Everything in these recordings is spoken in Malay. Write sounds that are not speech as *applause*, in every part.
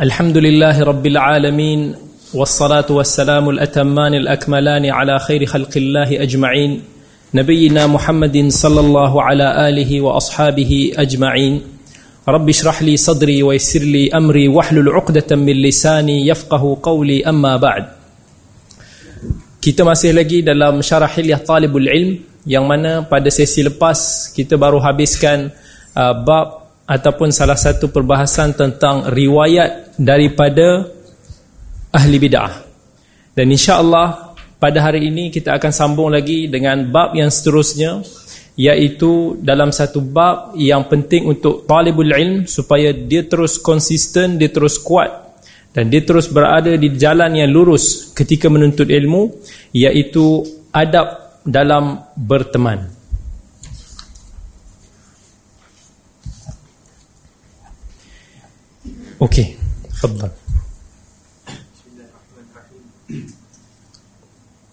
الحمد لله رب العالمين والصلاة والسلام الأتمان الأكملان على خير خلق الله أجمعين نبينا محمد صلى الله على آله وأصحابه أجمعين رب اشرح لي صدري ويسر لي أمري واحلل عقدة من لساني يفقه قولي أما بعد Kita masih lagi dalam syarah hilyah talibul ilm yang mana pada sesi lepas kita baru habiskan uh, bab ataupun salah satu perbahasan tentang riwayat daripada ahli bid'ah. Dan insya-Allah pada hari ini kita akan sambung lagi dengan bab yang seterusnya iaitu dalam satu bab yang penting untuk talibul ilm supaya dia terus konsisten, dia terus kuat dan dia terus berada di jalan yang lurus ketika menuntut ilmu iaitu adab dalam berteman okey. Tafadhal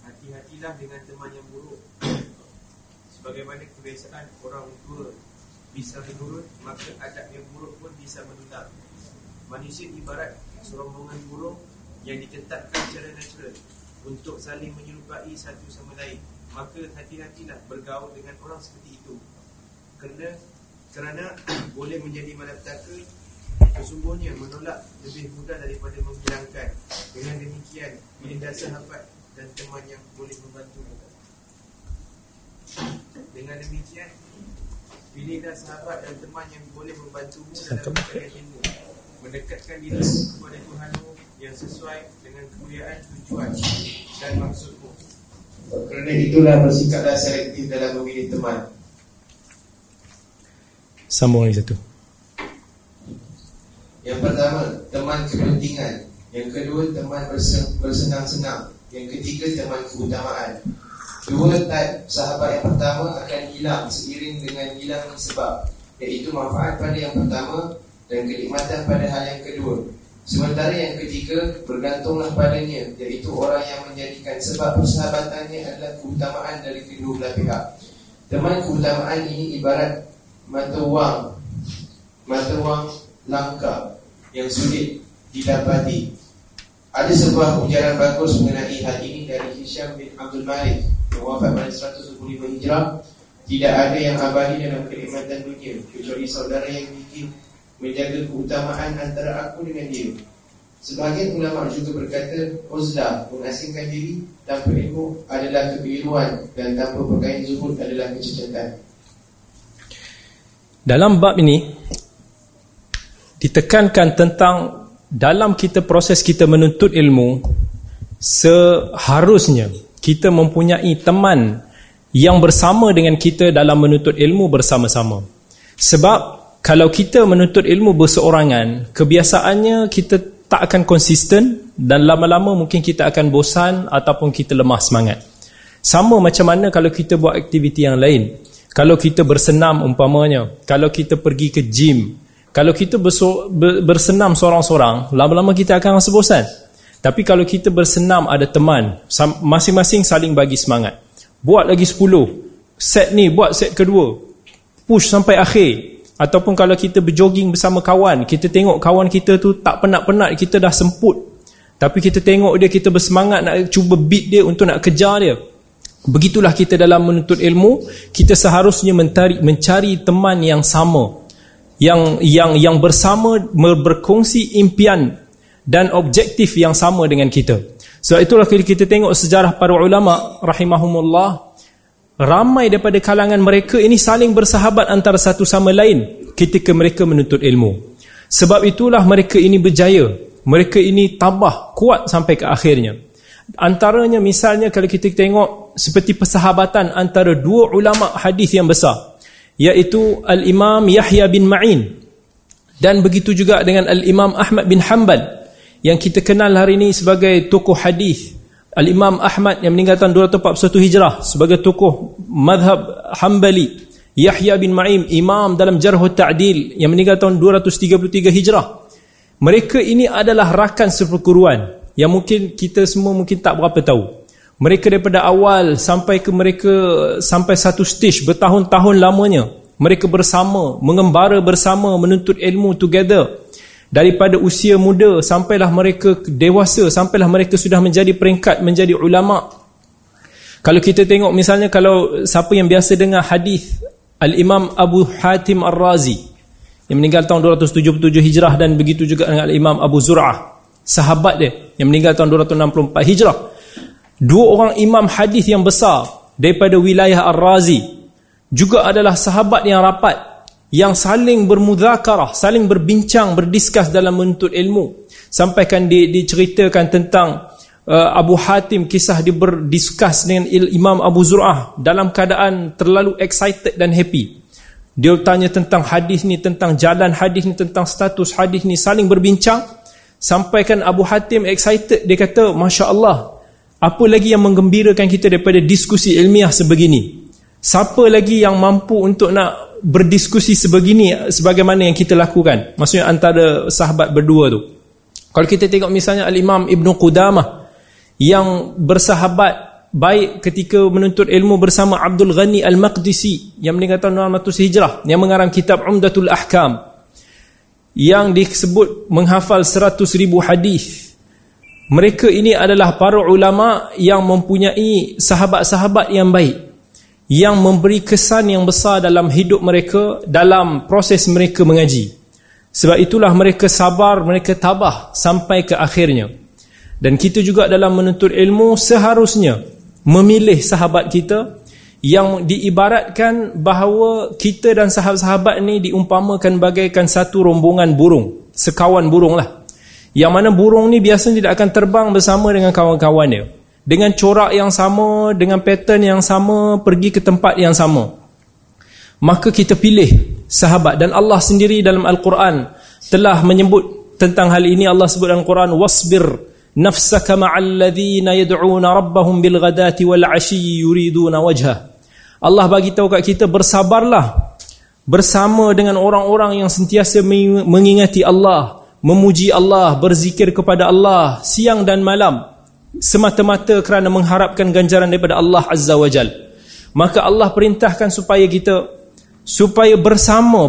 hati-hatilah dengan teman yang buruk. Sebagaimana kebiasaan orang tua bisa menurun maka adab yang buruk pun bisa menular manusia ibarat serombongan burung yang ditetapkan secara natural untuk saling menyerupai satu sama lain. Maka hati-hatilah bergaul dengan orang seperti itu. Kerana kerana *coughs* boleh menjadi malapetaka sesungguhnya menolak lebih mudah daripada menghilangkan. Dengan demikian minda sahabat dan teman yang boleh membantu dengan demikian pilihlah sahabat dan teman yang boleh membantumu dalam mencari ilmu. Mendekatkan diri kepada Tuhanmu yang sesuai dengan kemuliaan tujuan dan maksudmu. Kerana itulah bersikaplah selektif dalam memilih teman. sambung lagi satu Yang pertama, teman kepentingan. Yang kedua, teman bersen- bersenang-senang. Yang ketiga, teman keutamaan. Dua type sahabat yang pertama akan hilang seiring dengan hilang sebab iaitu manfaat pada yang pertama dan kenikmatan pada hal yang kedua. Sementara yang ketiga bergantunglah padanya iaitu orang yang menjadikan sebab persahabatannya adalah keutamaan dari kedua belah pihak. Teman keutamaan ini ibarat mata wang mata wang langka yang sulit didapati. Ada sebuah ujaran bagus mengenai hal ini dari Hisham bin Abdul Malik yang wafat pada 125 Hijrah. Tidak ada yang abadi dalam kenikmatan dunia kecuali saudara yang bikin menjaga keutamaan antara aku dengan dia. Sebahagian ulama juga berkata uzlah mengasingkan diri tanpa ilmu adalah kebiruan dan tanpa pakaian zuhud adalah kecacatan. dalam bab ini ditekankan tentang dalam kita proses kita menuntut ilmu seharusnya kita mempunyai teman yang bersama dengan kita dalam menuntut ilmu bersama-sama. Sebab kalau kita menuntut ilmu berseorangan kebiasaannya kita tak akan konsisten dan lama-lama mungkin kita akan bosan ataupun kita lemah semangat. Sama macam mana kalau kita buat aktiviti yang lain. Kalau kita bersenam umpamanya kalau kita pergi ke gym kalau kita bersenam seorang-seorang lama-lama kita akan rasa bosan. Tapi kalau kita bersenam ada teman masing-masing saling bagi semangat. Buat lagi 10 set ni buat set kedua. Push sampai akhir. Ataupun kalau kita berjoging bersama kawan kita tengok kawan kita tu tak penat-penat kita dah semput. Tapi kita tengok dia kita bersemangat nak cuba beat dia untuk nak kejar dia. Begitulah kita dalam menuntut ilmu. Kita seharusnya mencari mencari teman yang sama yang yang yang bersama berkongsi impian dan objektif yang sama dengan kita. Sebab itulah kalau kita tengok sejarah para ulama rahimahumullah ramai daripada kalangan mereka ini saling bersahabat antara satu sama lain ketika mereka menuntut ilmu. Sebab itulah mereka ini berjaya. Mereka ini tabah kuat sampai ke akhirnya. Antaranya misalnya kalau kita tengok seperti persahabatan antara dua ulama hadis yang besar iaitu al-Imam Yahya bin Ma'in. Dan begitu juga dengan al-Imam Ahmad bin Hanbal yang kita kenal hari ini sebagai tokoh hadis. Al-Imam Ahmad yang meninggal tahun 241 Hijrah sebagai tokoh madhab Hanbali. Yahya bin Ma'im imam dalam Jarh Ta'dil yang meninggal tahun 233 Hijrah. Mereka ini adalah rakan seperguruan yang mungkin kita semua mungkin tak berapa tahu mereka daripada awal sampai ke mereka sampai satu stage bertahun-tahun lamanya mereka bersama mengembara bersama menuntut ilmu together. Daripada usia muda sampailah mereka dewasa sampailah mereka sudah menjadi peringkat menjadi ulama. Kalau kita tengok misalnya kalau siapa yang biasa dengar hadis Al-Imam Abu Hatim Ar-Razi yang meninggal tahun 277 Hijrah dan begitu juga dengan Al-Imam Abu Zur'ah sahabat dia yang meninggal tahun 264 Hijrah dua orang imam hadis yang besar daripada wilayah Ar-Razi juga adalah sahabat yang rapat yang saling bermudzakarah, saling berbincang, berdiskus dalam menuntut ilmu. Sampaikan di, diceritakan tentang uh, Abu Hatim kisah dia berdiskus dengan Imam Abu Zur'ah dalam keadaan terlalu excited dan happy. Dia tanya tentang hadis ni, tentang jalan hadis ni, tentang status hadis ni, saling berbincang. Sampaikan Abu Hatim excited, dia kata, Masya Allah, apa lagi yang menggembirakan kita daripada diskusi ilmiah sebegini? Siapa lagi yang mampu untuk nak berdiskusi sebegini sebagaimana yang kita lakukan? Maksudnya antara sahabat berdua tu. Kalau kita tengok misalnya al-Imam Ibn Qudamah yang bersahabat baik ketika menuntut ilmu bersama Abdul Ghani Al-Maqdisi yang meninggal tahun 600 Hijrah yang mengarang kitab Umdatul Ahkam yang disebut menghafal 100 ribu hadis mereka ini adalah para ulama yang mempunyai sahabat-sahabat yang baik yang memberi kesan yang besar dalam hidup mereka dalam proses mereka mengaji. Sebab itulah mereka sabar mereka tabah sampai ke akhirnya. Dan kita juga dalam menuntut ilmu seharusnya memilih sahabat kita yang diibaratkan bahawa kita dan sahabat-sahabat ni diumpamakan bagaikan satu rombongan burung sekawan burung lah yang mana burung ni biasanya tidak akan terbang bersama dengan kawan-kawannya dengan corak yang sama, dengan pattern yang sama, pergi ke tempat yang sama. Maka kita pilih sahabat dan Allah sendiri dalam Al-Quran telah menyebut tentang hal ini Allah sebut dalam Al-Quran ma'al ladzina yad'una rabbahum bil ghadati wal 'ashyi yuriduna wajha. Allah bagi tahu kat kita bersabarlah bersama dengan orang-orang yang sentiasa mengingati Allah, memuji Allah, berzikir kepada Allah siang dan malam semata-mata kerana mengharapkan ganjaran daripada Allah Azza wa Jal. Maka Allah perintahkan supaya kita supaya bersama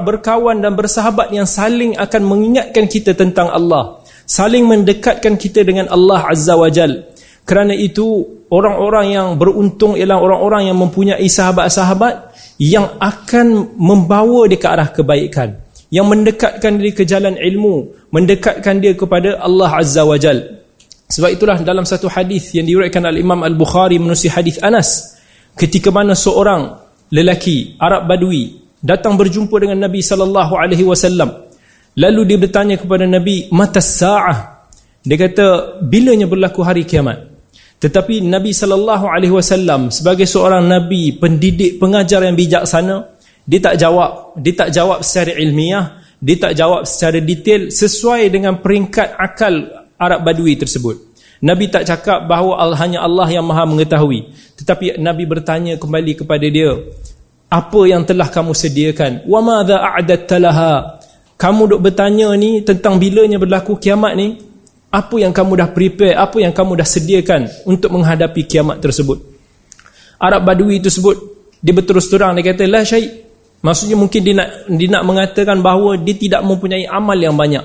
berkawan dan bersahabat yang saling akan mengingatkan kita tentang Allah saling mendekatkan kita dengan Allah Azza wa Jal. Kerana itu orang-orang yang beruntung ialah orang-orang yang mempunyai sahabat-sahabat yang akan membawa dia ke arah kebaikan yang mendekatkan dia ke jalan ilmu mendekatkan dia kepada Allah Azza wa Jal. Sebab itulah dalam satu hadis yang diriwayatkan oleh Imam Al-Bukhari menusi hadis Anas ketika mana seorang lelaki Arab Badui datang berjumpa dengan Nabi sallallahu alaihi wasallam lalu dia bertanya kepada Nabi mata saah? Dia kata bilanya berlaku hari kiamat. Tetapi Nabi sallallahu alaihi wasallam sebagai seorang nabi pendidik pengajar yang bijaksana dia tak jawab dia tak jawab secara ilmiah dia tak jawab secara detail sesuai dengan peringkat akal Arab Badui tersebut. Nabi tak cakap bahawa hanya Allah yang maha mengetahui. Tetapi Nabi bertanya kembali kepada dia. Apa yang telah kamu sediakan? Wa madha a'adatta laha? Kamu duk bertanya ni tentang bilanya berlaku kiamat ni? Apa yang kamu dah prepare? Apa yang kamu dah sediakan untuk menghadapi kiamat tersebut? Arab Badui tersebut dia berterus terang dia kata la syai. Maksudnya mungkin dia nak dia nak mengatakan bahawa dia tidak mempunyai amal yang banyak.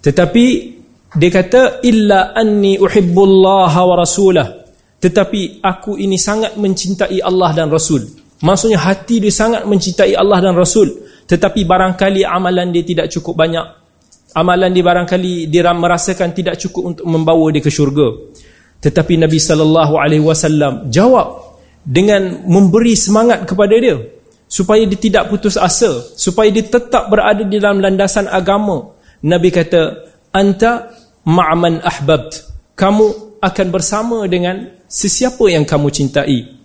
Tetapi dia kata illa anni uhibbullah wa rasulah. Tetapi aku ini sangat mencintai Allah dan Rasul. Maksudnya hati dia sangat mencintai Allah dan Rasul. Tetapi barangkali amalan dia tidak cukup banyak. Amalan dia barangkali dia merasakan tidak cukup untuk membawa dia ke syurga. Tetapi Nabi sallallahu alaihi wasallam jawab dengan memberi semangat kepada dia supaya dia tidak putus asa. Supaya dia tetap berada di dalam landasan agama. Nabi kata anta ma'man ahbabt. Kamu akan bersama dengan sesiapa yang kamu cintai.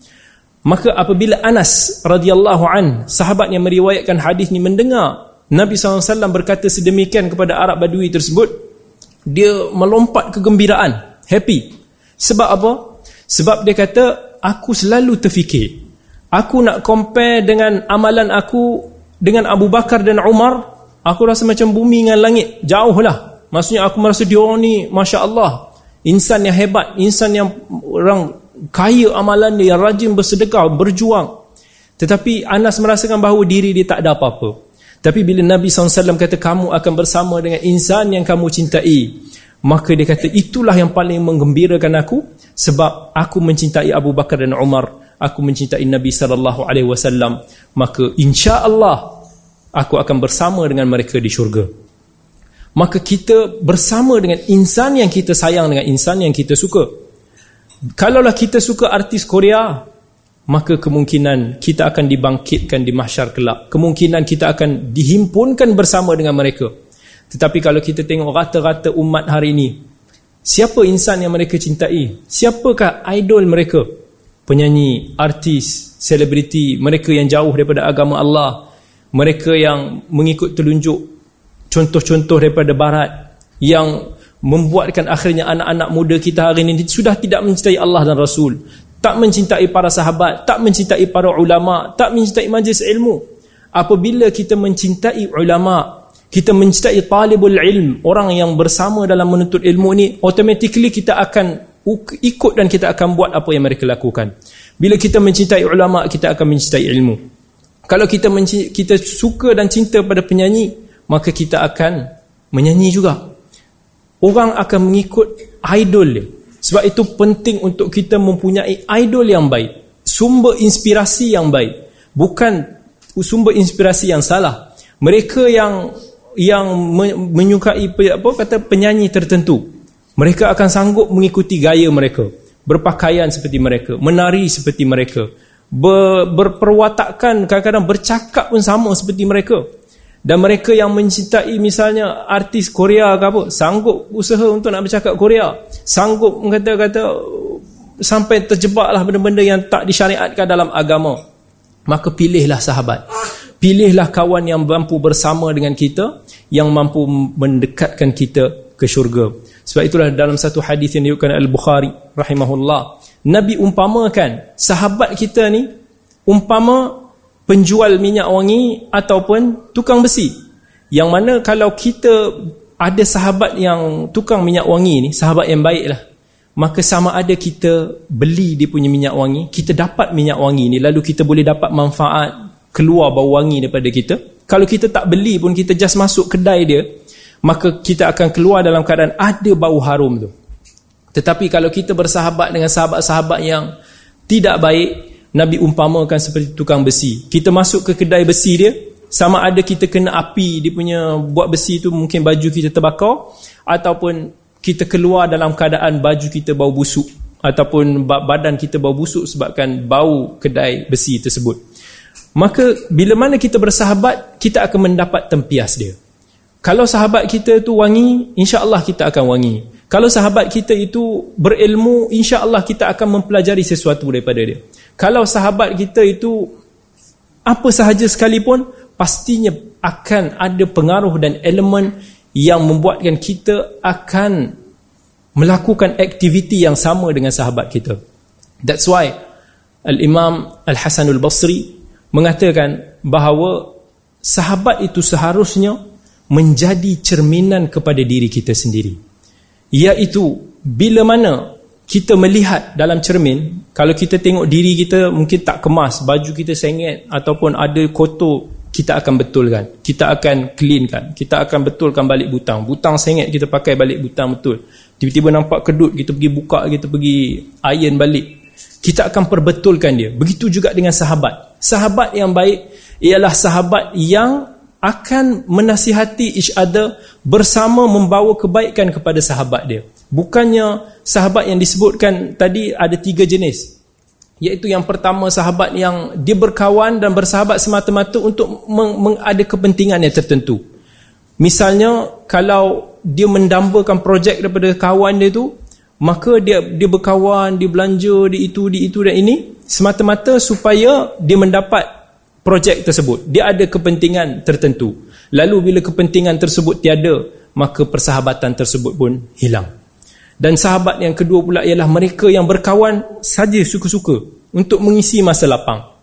Maka apabila Anas radhiyallahu an sahabat yang meriwayatkan hadis ni mendengar Nabi SAW berkata sedemikian kepada Arab Badui tersebut dia melompat kegembiraan happy. Sebab apa? Sebab dia kata aku selalu terfikir aku nak compare dengan amalan aku dengan Abu Bakar dan Umar aku rasa macam bumi dengan langit. Jauh lah. Maksudnya aku merasa dia orang ni Masya Allah Insan yang hebat Insan yang orang kaya amalan dia Yang rajin bersedekah, berjuang. Tetapi Anas merasakan bahawa diri dia tak ada apa-apa. Tapi bila Nabi SAW kata kamu akan bersama dengan insan yang kamu cintai, maka dia kata itulah yang paling menggembirakan aku sebab aku mencintai Abu Bakar dan Umar, aku mencintai Nabi sallallahu alaihi wasallam, maka insya-Allah aku akan bersama dengan mereka di syurga. Maka kita bersama dengan insan yang kita sayang dengan insan yang kita suka. Kalaulah kita suka artis Korea, maka kemungkinan kita akan dibangkitkan di mahsyar kelak. Kemungkinan kita akan dihimpunkan bersama dengan mereka. Tetapi kalau kita tengok rata-rata umat hari ini, siapa insan yang mereka cintai? Siapakah idol mereka? Penyanyi, artis, selebriti, mereka yang jauh daripada agama Allah, mereka yang mengikut telunjuk contoh-contoh daripada barat yang membuatkan akhirnya anak-anak muda kita hari ini sudah tidak mencintai Allah dan Rasul tak mencintai para sahabat, tak mencintai para ulama, tak mencintai majlis ilmu. Apabila kita mencintai ulama, kita mencintai talibul ilm, orang yang bersama dalam menuntut ilmu ni, automatically kita akan ikut dan kita akan buat apa yang mereka lakukan. Bila kita mencintai ulama, kita akan mencintai ilmu. Kalau kita kita suka dan cinta pada penyanyi, maka kita akan menyanyi juga. Orang akan mengikut idol dia. Sebab itu penting untuk kita mempunyai idol yang baik. Sumber inspirasi yang baik. Bukan sumber inspirasi yang salah. Mereka yang yang menyukai apa kata penyanyi tertentu. Mereka akan sanggup mengikuti gaya mereka. Berpakaian seperti mereka. Menari seperti mereka. Ber, berperwatakan kadang-kadang bercakap pun sama seperti mereka. Dan mereka yang mencintai misalnya artis Korea ke apa, sanggup usaha untuk nak bercakap Korea. Sanggup kata-kata sampai terjebaklah benda-benda yang tak disyariatkan dalam agama. Maka pilihlah sahabat. Pilihlah kawan yang mampu bersama dengan kita, yang mampu mendekatkan kita ke syurga. Sebab itulah dalam satu hadis yang diukan Al-Bukhari rahimahullah, Nabi umpamakan sahabat kita ni umpama penjual minyak wangi ataupun tukang besi. Yang mana kalau kita ada sahabat yang tukang minyak wangi ni, sahabat yang baik lah. Maka sama ada kita beli dia punya minyak wangi, kita dapat minyak wangi ni, lalu kita boleh dapat manfaat keluar bau wangi daripada kita. Kalau kita tak beli pun, kita just masuk kedai dia, maka kita akan keluar dalam keadaan ada bau harum tu. Tetapi kalau kita bersahabat dengan sahabat-sahabat yang tidak baik, Nabi umpamakan seperti tukang besi. Kita masuk ke kedai besi dia, sama ada kita kena api dia punya buat besi tu mungkin baju kita terbakar ataupun kita keluar dalam keadaan baju kita bau busuk ataupun badan kita bau busuk sebabkan bau kedai besi tersebut. Maka bila mana kita bersahabat, kita akan mendapat tempias dia. Kalau sahabat kita tu wangi, insya-Allah kita akan wangi. Kalau sahabat kita itu berilmu, insya-Allah kita akan mempelajari sesuatu daripada dia. Kalau sahabat kita itu apa sahaja sekalipun pastinya akan ada pengaruh dan elemen yang membuatkan kita akan melakukan aktiviti yang sama dengan sahabat kita. That's why Al-Imam Al-Hasan Al-Basri mengatakan bahawa sahabat itu seharusnya menjadi cerminan kepada diri kita sendiri. Iaitu bila mana kita melihat dalam cermin kalau kita tengok diri kita mungkin tak kemas baju kita sengit ataupun ada kotor kita akan betulkan. Kita akan cleankan. Kita akan betulkan balik butang. Butang sengit kita pakai balik butang betul. Tiba-tiba nampak kedut kita pergi buka kita pergi iron balik. Kita akan perbetulkan dia. Begitu juga dengan sahabat. Sahabat yang baik ialah sahabat yang akan menasihati each other bersama membawa kebaikan kepada sahabat dia. Bukannya sahabat yang disebutkan tadi ada tiga jenis. Iaitu yang pertama sahabat yang dia berkawan dan bersahabat semata-mata untuk meng ada kepentingan yang tertentu. Misalnya kalau dia mendambakan projek daripada kawan dia tu maka dia dia berkawan dia belanja di itu di itu dan ini semata-mata supaya dia mendapat projek tersebut dia ada kepentingan tertentu lalu bila kepentingan tersebut tiada maka persahabatan tersebut pun hilang dan sahabat yang kedua pula ialah mereka yang berkawan saja suka-suka untuk mengisi masa lapang.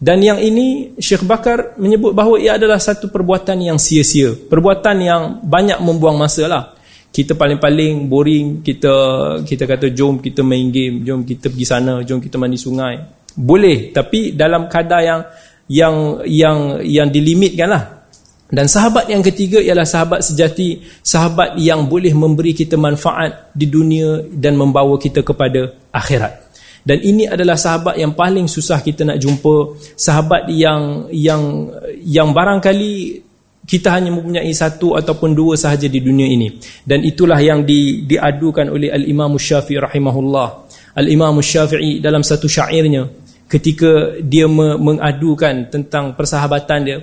Dan yang ini Syekh Bakar menyebut bahawa ia adalah satu perbuatan yang sia-sia. Perbuatan yang banyak membuang masa lah. Kita paling-paling boring, kita kita kata jom kita main game, jom kita pergi sana, jom kita mandi sungai. Boleh, tapi dalam kadar yang yang yang yang dilimitkan lah. Dan sahabat yang ketiga ialah sahabat sejati, sahabat yang boleh memberi kita manfaat di dunia dan membawa kita kepada akhirat. Dan ini adalah sahabat yang paling susah kita nak jumpa, sahabat yang yang yang barangkali kita hanya mempunyai satu ataupun dua sahaja di dunia ini. Dan itulah yang di, diadukan oleh Al-Imam Syafi'i rahimahullah. Al-Imam Syafi'i dalam satu syairnya ketika dia mengadukan tentang persahabatan dia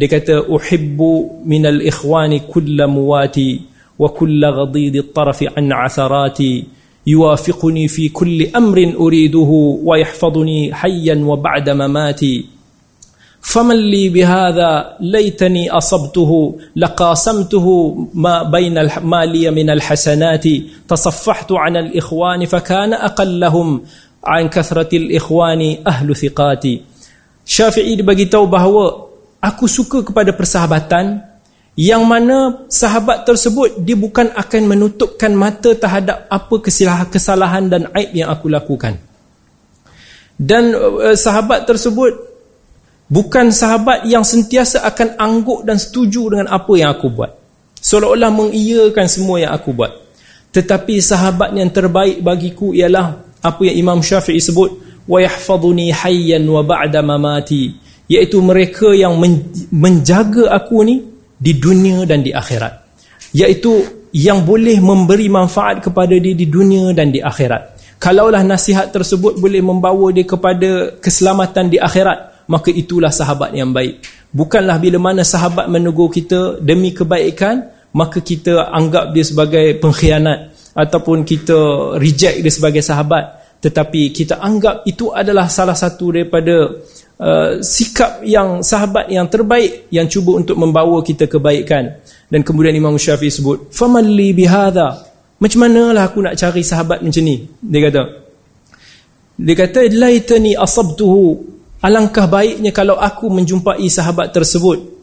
dia kata uhibbu minal ikhwani kullamuati wa kull ghadid at-taraf an atharati. Yuwafiquni fi kulli amrin uriduhu wa yahfaduni hayyan wa ba'da mamati. Faman li bihadha laytani asabtuhu laqasamtuhu ma bayna al-mali min al-hasanati tasaffahtu 'an al-ikhwani fa kana aqallahum an kathratil ikhwani ahlu thiqati. Syafi'i bagi tahu bahawa aku suka kepada persahabatan yang mana sahabat tersebut dia bukan akan menutupkan mata terhadap apa kesalahan dan aib yang aku lakukan. Dan uh, sahabat tersebut bukan sahabat yang sentiasa akan angguk dan setuju dengan apa yang aku buat. Seolah-olah mengiyakan semua yang aku buat. Tetapi sahabat yang terbaik bagiku ialah apa yang Imam Syafi'i sebut? Wa yahfazuni hayyan wa ba'da mamati. Iaitu mereka yang menjaga aku ni di dunia dan di akhirat. Iaitu yang boleh memberi manfaat kepada dia di dunia dan di akhirat. Kalaulah nasihat tersebut boleh membawa dia kepada keselamatan di akhirat maka itulah sahabat yang baik. Bukanlah bila mana sahabat menegur kita demi kebaikan maka kita anggap dia sebagai pengkhianat ataupun kita reject dia sebagai sahabat tetapi kita anggap itu adalah salah satu daripada Uh, sikap yang sahabat yang terbaik yang cuba untuk membawa kita kebaikan. Dan kemudian Imam Syafi'i sebut famalli bihadha. Macam manalah aku nak cari sahabat macam ni? Dia kata dia kata laitani asabtuhu. Alangkah baiknya kalau aku menjumpai sahabat tersebut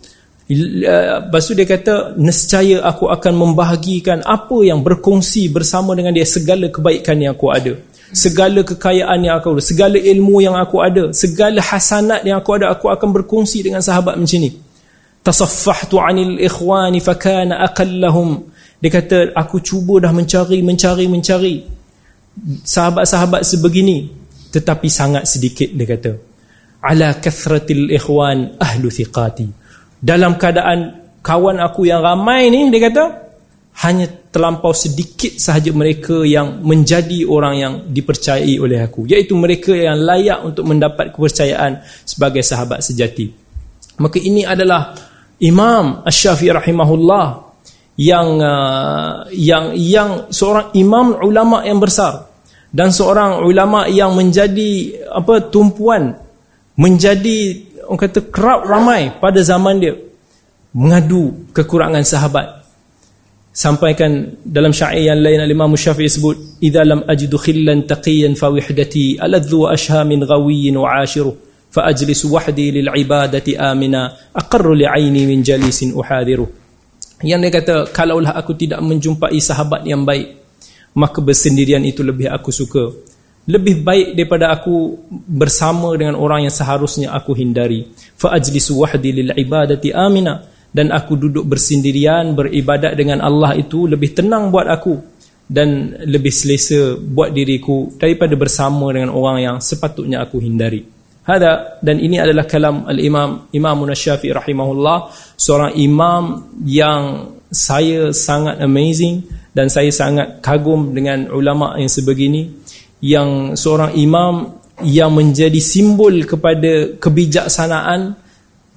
lepas tu dia kata nescaya aku akan membahagikan apa yang berkongsi bersama dengan dia segala kebaikan yang aku ada segala kekayaan yang aku ada segala ilmu yang aku ada segala hasanat yang aku ada aku akan berkongsi dengan sahabat macam ni. Tasaffahtu anil ikhwani fakana aqallahum. Dia kata aku cuba dah mencari mencari mencari sahabat-sahabat sebegini tetapi sangat sedikit dia kata. Ala kathratil ikhwan ahlu thiqati dalam keadaan kawan aku yang ramai ni dia kata hanya terlampau sedikit sahaja mereka yang menjadi orang yang dipercayai oleh aku. Iaitu mereka yang layak untuk mendapat kepercayaan sebagai sahabat sejati. Maka ini adalah Imam Asy-Syafi'i rahimahullah yang uh, yang yang seorang imam ulama yang besar dan seorang ulama yang menjadi apa tumpuan menjadi orang kata crowd ramai pada zaman dia. Mengadu kekurangan sahabat. Sampaikan dalam syair yang lain al-Imam Syafi'i sebut idza lam ajidu khillan taqiyan fa wihdati aladhu ashha min ghawiyyin wa ashiru fa ajlis wahdi lil ibadati amina aqarru li aini min jalisin uhadiru. Yang dia kata kalaulah aku tidak menjumpai sahabat yang baik maka bersendirian itu lebih aku suka lebih baik daripada aku bersama dengan orang yang seharusnya aku hindari. Fa ajlis wahdi lil ibadati amina. Dan aku duduk bersendirian beribadat dengan Allah itu lebih tenang buat aku dan lebih selesa buat diriku daripada bersama dengan orang yang sepatutnya aku hindari. Hada dan ini adalah kalam al-Imam Imam Syafi'i rahimahullah, seorang imam yang saya sangat amazing dan saya sangat kagum dengan ulama yang sebegini yang seorang imam yang menjadi simbol kepada kebijaksanaan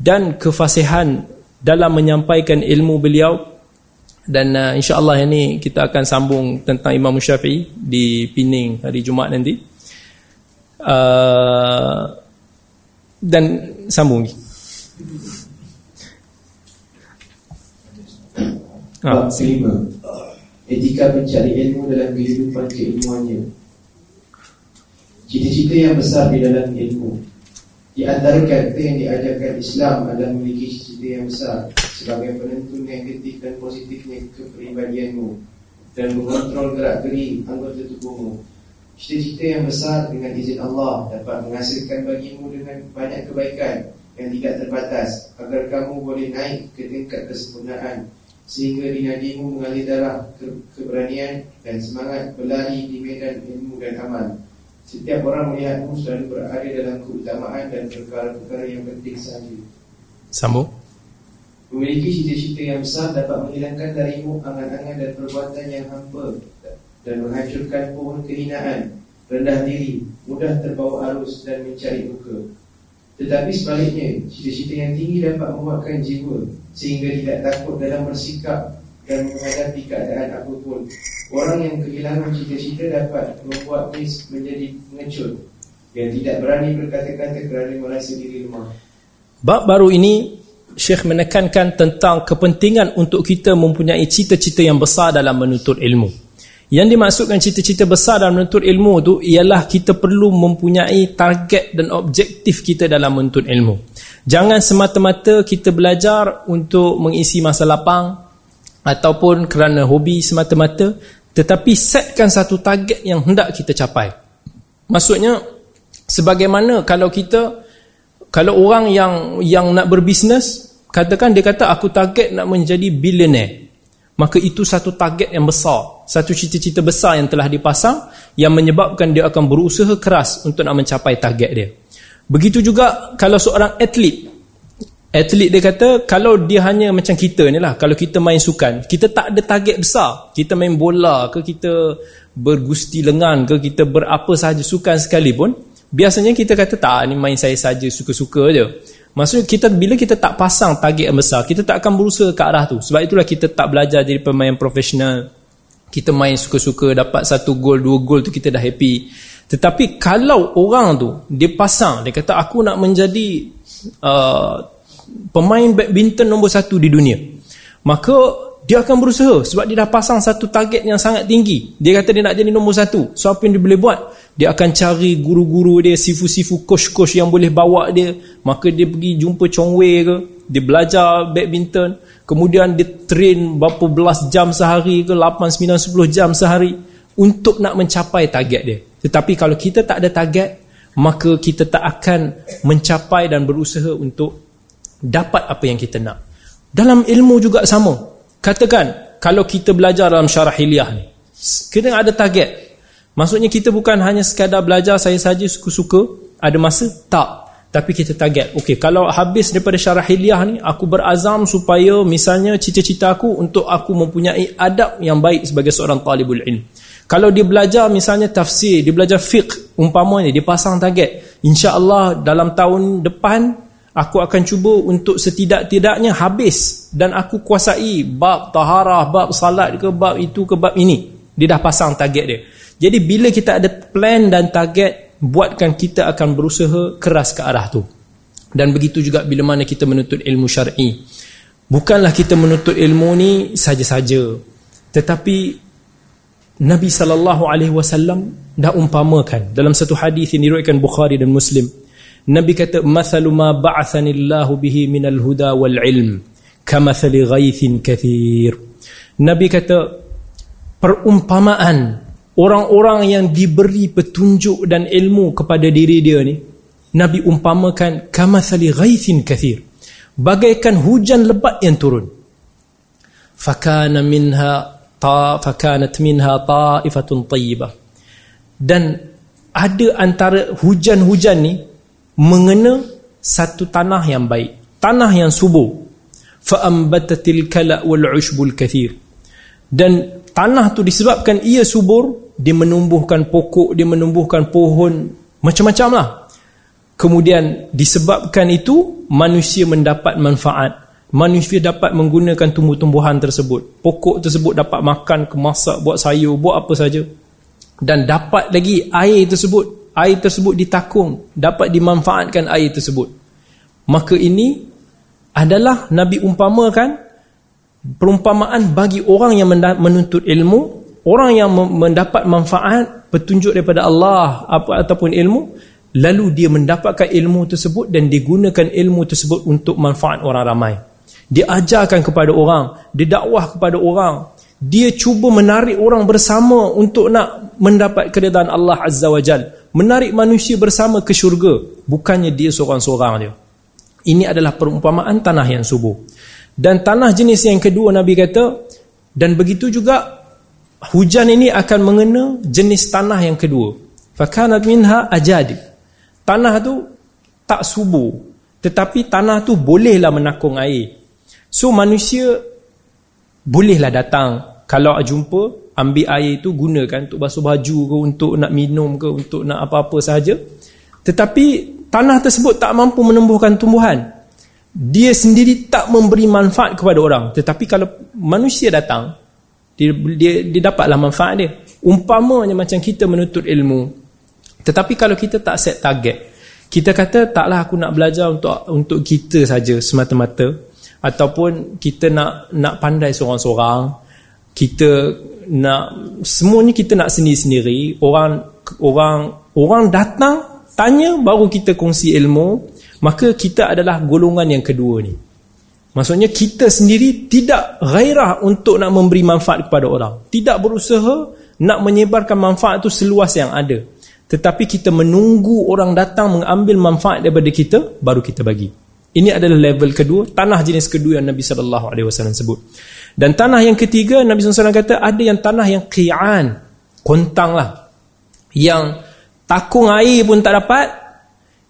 dan kefasihan dalam menyampaikan ilmu beliau dan uh, insya-Allah ini kita akan sambung tentang Imam Syafi'i di Pening hari Jumaat nanti. Uh, dan sambung. Bab kelima Etika mencari ilmu dalam kehidupan keilmuannya Cita-cita yang besar di dalam ilmu Di antara kata yang diajarkan Islam adalah memiliki cita yang besar sebagai penentu negatif dan positifnya kepribadianmu dan mengontrol gerak geri anggota tubuhmu. Cita-cita yang besar dengan izin Allah dapat menghasilkan bagimu dengan banyak kebaikan yang tidak terbatas agar kamu boleh naik ke tingkat kesempurnaan sehingga di nadimu mengalir darah ke keberanian dan semangat berlari di medan ilmu dan amal. Setiap orang melihatmu selalu berada dalam keutamaan dan perkara-perkara yang penting sahaja. Sambung. Memiliki cita-cita yang besar dapat menghilangkan darimu angan-angan dan perbuatan yang hampa dan menghancurkan pohon kehinaan, rendah diri, mudah terbawa arus dan mencari muka. Tetapi sebaliknya, cita-cita yang tinggi dapat menguatkan jiwa sehingga tidak takut dalam bersikap dan menghadapi keadaan apapun. Orang yang kehilangan cita-cita dapat membuatnya menjadi pengecut yang tidak berani berkata-kata kerana merasa diri lemah. Bab baru ini Syekh menekankan tentang kepentingan untuk kita mempunyai cita-cita yang besar dalam menuntut ilmu. Yang dimaksudkan cita-cita besar dalam menuntut ilmu tu ialah kita perlu mempunyai target dan objektif kita dalam menuntut ilmu. Jangan semata-mata kita belajar untuk mengisi masa lapang ataupun kerana hobi semata-mata tetapi setkan satu target yang hendak kita capai. Maksudnya sebagaimana kalau kita kalau orang yang yang nak berbisnes katakan dia kata aku target nak menjadi billionaire maka itu satu target yang besar satu cita-cita besar yang telah dipasang yang menyebabkan dia akan berusaha keras untuk nak mencapai target dia begitu juga kalau seorang atlet atlet dia kata kalau dia hanya macam kita ni lah kalau kita main sukan kita tak ada target besar kita main bola ke kita bergusti lengan ke kita berapa sahaja sukan sekalipun biasanya kita kata tak ni main saya saja suka-suka je Maksudnya kita bila kita tak pasang target yang besar, kita tak akan berusaha ke arah tu. Sebab itulah kita tak belajar jadi pemain profesional. Kita main suka-suka dapat satu gol, dua gol tu kita dah happy. Tetapi kalau orang tu dia pasang, dia kata aku nak menjadi uh, pemain badminton nombor satu di dunia. Maka dia akan berusaha sebab dia dah pasang satu target yang sangat tinggi. Dia kata dia nak jadi nombor satu. So apa yang dia boleh buat? Dia akan cari guru-guru dia, sifu-sifu coach-coach yang boleh bawa dia. Maka dia pergi jumpa Chong Wei ke. Dia belajar badminton. Kemudian dia train berapa belas jam sehari ke, 8, 9, 10 jam sehari. Untuk nak mencapai target dia. Tetapi kalau kita tak ada target, maka kita tak akan mencapai dan berusaha untuk dapat apa yang kita nak. Dalam ilmu juga sama. Katakan kalau kita belajar dalam syarah hiliah ni, kena ada target. Maksudnya kita bukan hanya sekadar belajar saya saja suka-suka, ada masa tak. Tapi kita target. Okey, kalau habis daripada syarah hiliah ni, aku berazam supaya misalnya cita-cita aku untuk aku mempunyai adab yang baik sebagai seorang talibul ilm. Kalau dia belajar misalnya tafsir, dia belajar fiqh, umpamanya dia pasang target. Insya-Allah dalam tahun depan Aku akan cuba untuk setidak-tidaknya habis dan aku kuasai bab taharah, bab salat ke bab itu ke bab ini. Dia dah pasang target dia. Jadi bila kita ada plan dan target, buatkan kita akan berusaha keras ke arah tu. Dan begitu juga bila mana kita menuntut ilmu syar'i. Bukanlah kita menuntut ilmu ni saja-saja. Tetapi Nabi sallallahu alaihi wasallam dah umpamakan dalam satu hadis yang diriwayatkan Bukhari dan Muslim Nabi kata mathalu ma ba'athani Allahu bihi minal huda wal ilm kamathali ghaithin kathir. Nabi kata perumpamaan orang-orang yang diberi petunjuk dan ilmu kepada diri dia ni Nabi umpamakan kamathali ghaithin kathir. Bagaikan hujan lebat yang turun. Fakana minha ta fakanat minha ta'ifatun tayyibah. Dan ada antara hujan-hujan ni mengena satu tanah yang baik tanah yang subur. Fa ambatatil kala wal ushbul kathir. Dan tanah tu disebabkan ia subur dia menumbuhkan pokok dia menumbuhkan pohon macam-macam lah. Kemudian disebabkan itu manusia mendapat manfaat. Manusia dapat menggunakan tumbuh-tumbuhan tersebut. Pokok tersebut dapat makan kemasak buat sayur buat apa saja. Dan dapat lagi air tersebut air tersebut ditakung dapat dimanfaatkan air tersebut. Maka ini adalah Nabi umpamakan perumpamaan bagi orang yang menuntut ilmu orang yang mendapat manfaat petunjuk daripada Allah apa ataupun ilmu lalu dia mendapatkan ilmu tersebut dan digunakan ilmu tersebut untuk manfaat orang ramai. Dia ajarkan kepada orang dia dakwah kepada orang. Dia cuba menarik orang bersama untuk nak mendapat keredaan Allah Azza wa Jal menarik manusia bersama ke syurga bukannya dia seorang-seorang dia Ini adalah perumpamaan tanah yang subur. Dan tanah jenis yang kedua Nabi kata dan begitu juga hujan ini akan mengena jenis tanah yang kedua. Fakanat minha ajadi. Tanah tu tak subur, tetapi tanah tu bolehlah menakung air. So manusia bolehlah datang kalau jumpa ambil air itu gunakan untuk basuh baju ke untuk nak minum ke untuk nak apa-apa sahaja. Tetapi tanah tersebut tak mampu menumbuhkan tumbuhan. Dia sendiri tak memberi manfaat kepada orang. Tetapi kalau manusia datang dia, dia, dia dapatlah manfaat dia. Umpamanya macam kita menuntut ilmu. Tetapi kalau kita tak set target, kita kata taklah aku nak belajar untuk untuk kita saja semata-mata ataupun kita nak nak pandai seorang-seorang, kita nak semuanya kita nak sendiri-sendiri, orang orang orang datang tanya baru kita kongsi ilmu, maka kita adalah golongan yang kedua ni. Maksudnya kita sendiri tidak gairah untuk nak memberi manfaat kepada orang. Tidak berusaha nak menyebarkan manfaat itu seluas yang ada. Tetapi kita menunggu orang datang mengambil manfaat daripada kita, baru kita bagi. Ini adalah level kedua, tanah jenis kedua yang Nabi SAW sebut. Dan tanah yang ketiga, Nabi SAW kata ada yang tanah yang qi'an, kontang lah. Yang takung air pun tak dapat,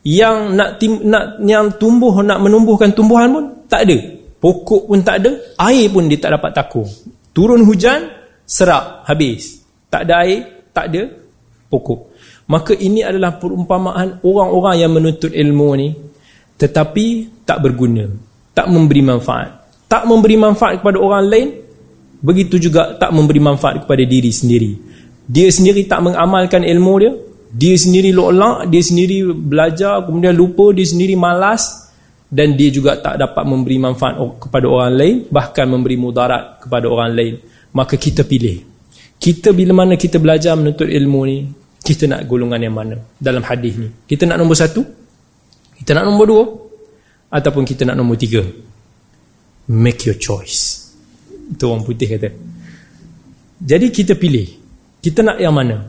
yang nak tim, nak yang tumbuh nak menumbuhkan tumbuhan pun tak ada. Pokok pun tak ada, air pun dia tak dapat takung. Turun hujan, serak, habis. Tak ada air, tak ada pokok. Maka ini adalah perumpamaan orang-orang yang menuntut ilmu ni tetapi tak berguna, tak memberi manfaat. Tak memberi manfaat kepada orang lain, begitu juga tak memberi manfaat kepada diri sendiri. Dia sendiri tak mengamalkan ilmu dia, dia sendiri lolak, dia sendiri belajar, kemudian lupa, dia sendiri malas dan dia juga tak dapat memberi manfaat kepada orang lain, bahkan memberi mudarat kepada orang lain. Maka kita pilih. Kita bila mana kita belajar menuntut ilmu ni, kita nak golongan yang mana dalam hadis ni? Kita nak nombor satu? Kita nak nombor dua? Ataupun kita nak nombor tiga? Make your choice. Itu orang putih kata. Jadi kita pilih. Kita nak yang mana?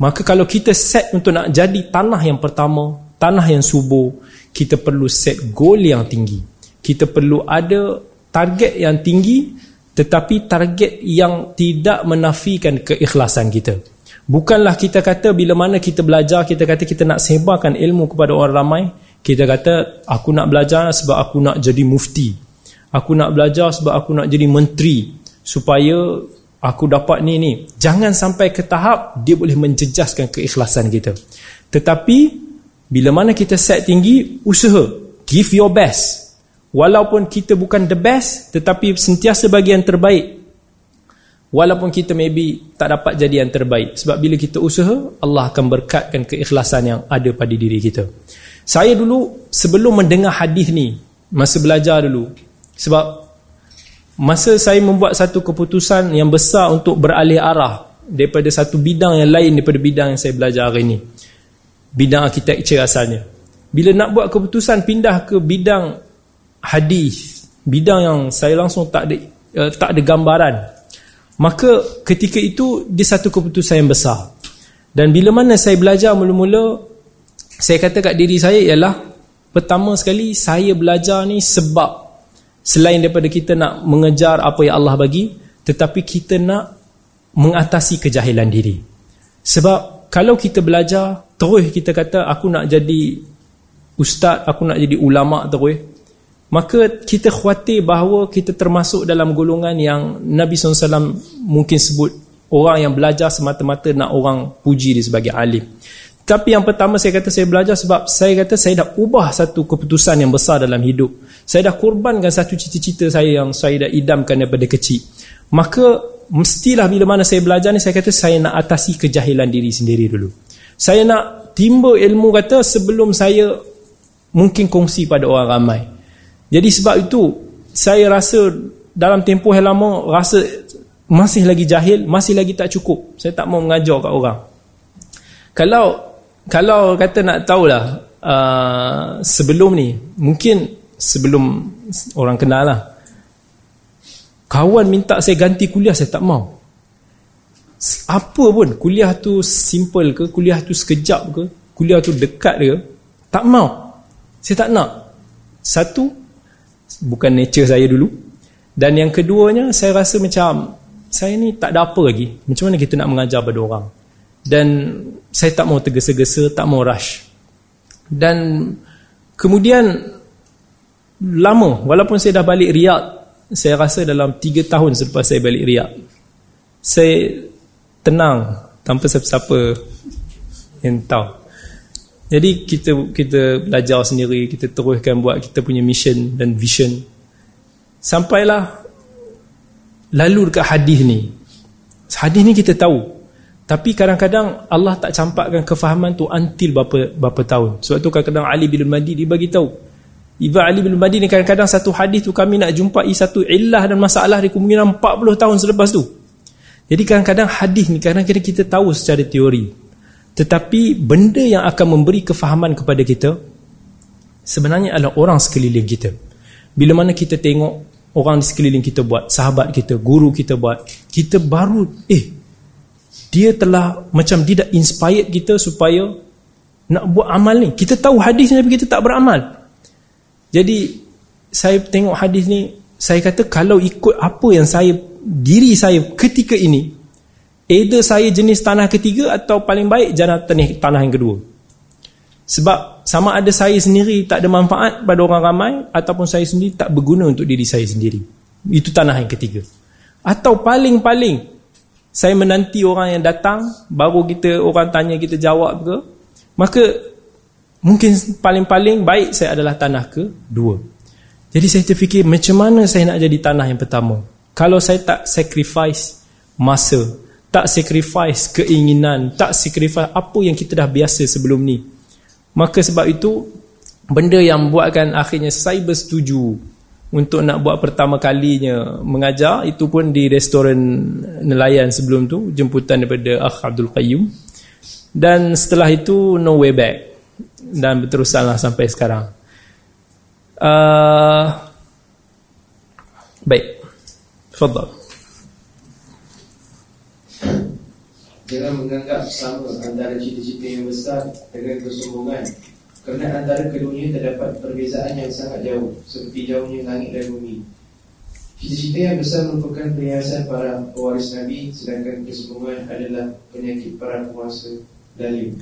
Maka kalau kita set untuk nak jadi tanah yang pertama, tanah yang subur, kita perlu set goal yang tinggi. Kita perlu ada target yang tinggi tetapi target yang tidak menafikan keikhlasan kita. Bukanlah kita kata bila mana kita belajar, kita kata kita nak sebarkan ilmu kepada orang ramai, kita kata aku nak belajar sebab aku nak jadi mufti. Aku nak belajar sebab aku nak jadi menteri supaya aku dapat ni ni. Jangan sampai ke tahap dia boleh menjejaskan keikhlasan kita. Tetapi bila mana kita set tinggi, usaha, give your best. Walaupun kita bukan the best tetapi sentiasa bagi yang terbaik. Walaupun kita maybe tak dapat jadi yang terbaik sebab bila kita usaha Allah akan berkatkan keikhlasan yang ada pada diri kita. Saya dulu sebelum mendengar hadis ni masa belajar dulu sebab masa saya membuat satu keputusan yang besar untuk beralih arah daripada satu bidang yang lain daripada bidang yang saya belajar hari ini. Bidang arkitektur asalnya. Bila nak buat keputusan pindah ke bidang hadis, bidang yang saya langsung tak ada uh, tak ada gambaran. Maka ketika itu dia satu keputusan yang besar. Dan bila mana saya belajar mula-mula saya kata kat diri saya ialah pertama sekali saya belajar ni sebab selain daripada kita nak mengejar apa yang Allah bagi tetapi kita nak mengatasi kejahilan diri. Sebab kalau kita belajar terus kita kata aku nak jadi ustaz aku nak jadi ulama terus maka kita khawatir bahawa kita termasuk dalam golongan yang Nabi SAW mungkin sebut orang yang belajar semata-mata nak orang puji dia sebagai alim tapi yang pertama saya kata saya belajar sebab saya kata saya dah ubah satu keputusan yang besar dalam hidup. Saya dah korbankan satu cita-cita saya yang saya dah idamkan daripada kecil. Maka mestilah bila mana saya belajar ni saya kata saya nak atasi kejahilan diri sendiri dulu. Saya nak timba ilmu kata sebelum saya mungkin kongsi pada orang ramai. Jadi sebab itu saya rasa dalam tempoh yang lama rasa masih lagi jahil, masih lagi tak cukup. Saya tak mau mengajar kat orang. Kalau kalau kata nak tahulah uh, sebelum ni mungkin sebelum orang kenal lah kawan minta saya ganti kuliah saya tak mau apa pun kuliah tu simple ke kuliah tu sekejap ke kuliah tu dekat ke tak mau saya tak nak Satu, bukan nature saya dulu. Dan yang keduanya, saya rasa macam saya ni tak ada apa lagi. Macam mana kita nak mengajar pada orang? Dan saya tak mau tergesa-gesa, tak mau rush. Dan kemudian lama, walaupun saya dah balik Riyadh, saya rasa dalam 3 tahun selepas saya balik Riyadh, saya tenang tanpa siapa-siapa yang tahu. Jadi kita kita belajar sendiri, kita teruskan buat kita punya mission dan vision. Sampailah lalu dekat hadis ni. Hadis ni kita tahu. Tapi kadang-kadang Allah tak campakkan kefahaman tu until berapa berapa tahun. Sebab tu kadang-kadang Ali bin Madi dia bagi tahu. Iba Ali bin Madi ni kadang-kadang satu hadis tu kami nak jumpai satu illah dan masalah di kemungkinan 40 tahun selepas tu. Jadi kadang-kadang hadis ni kadang-kadang kita tahu secara teori. Tetapi benda yang akan memberi kefahaman kepada kita sebenarnya adalah orang sekeliling kita. Bila mana kita tengok orang di sekeliling kita buat, sahabat kita, guru kita buat, kita baru eh dia telah macam dia dah inspired kita supaya nak buat amal ni. Kita tahu hadis ni tapi kita tak beramal. Jadi saya tengok hadis ni, saya kata kalau ikut apa yang saya diri saya ketika ini either saya jenis tanah ketiga atau paling baik tanah, tanah yang kedua sebab sama ada saya sendiri tak ada manfaat pada orang ramai ataupun saya sendiri tak berguna untuk diri saya sendiri itu tanah yang ketiga atau paling-paling saya menanti orang yang datang baru kita orang tanya kita jawab ke. Maka mungkin paling-paling baik saya adalah tanah ke? Dua. Jadi saya terfikir macam mana saya nak jadi tanah yang pertama? Kalau saya tak sacrifice masa, tak sacrifice keinginan, tak sacrifice apa yang kita dah biasa sebelum ni. Maka sebab itu, benda yang buatkan akhirnya saya bersetuju untuk nak buat pertama kalinya mengajar, itu pun di restoran nelayan sebelum tu, jemputan daripada Akh Abdul Qayyum. Dan setelah itu, no way back. Dan berterusanlah sampai sekarang. Uh, baik. Tafadhal. Jangan menganggap sama antara cita-cita yang besar dengan kesombongan kerana antara keduanya terdapat perbezaan yang sangat jauh seperti jauhnya langit dan bumi. Cita-cita yang besar merupakan perhiasan para pewaris Nabi sedangkan kesombongan adalah penyakit para penguasa zalim.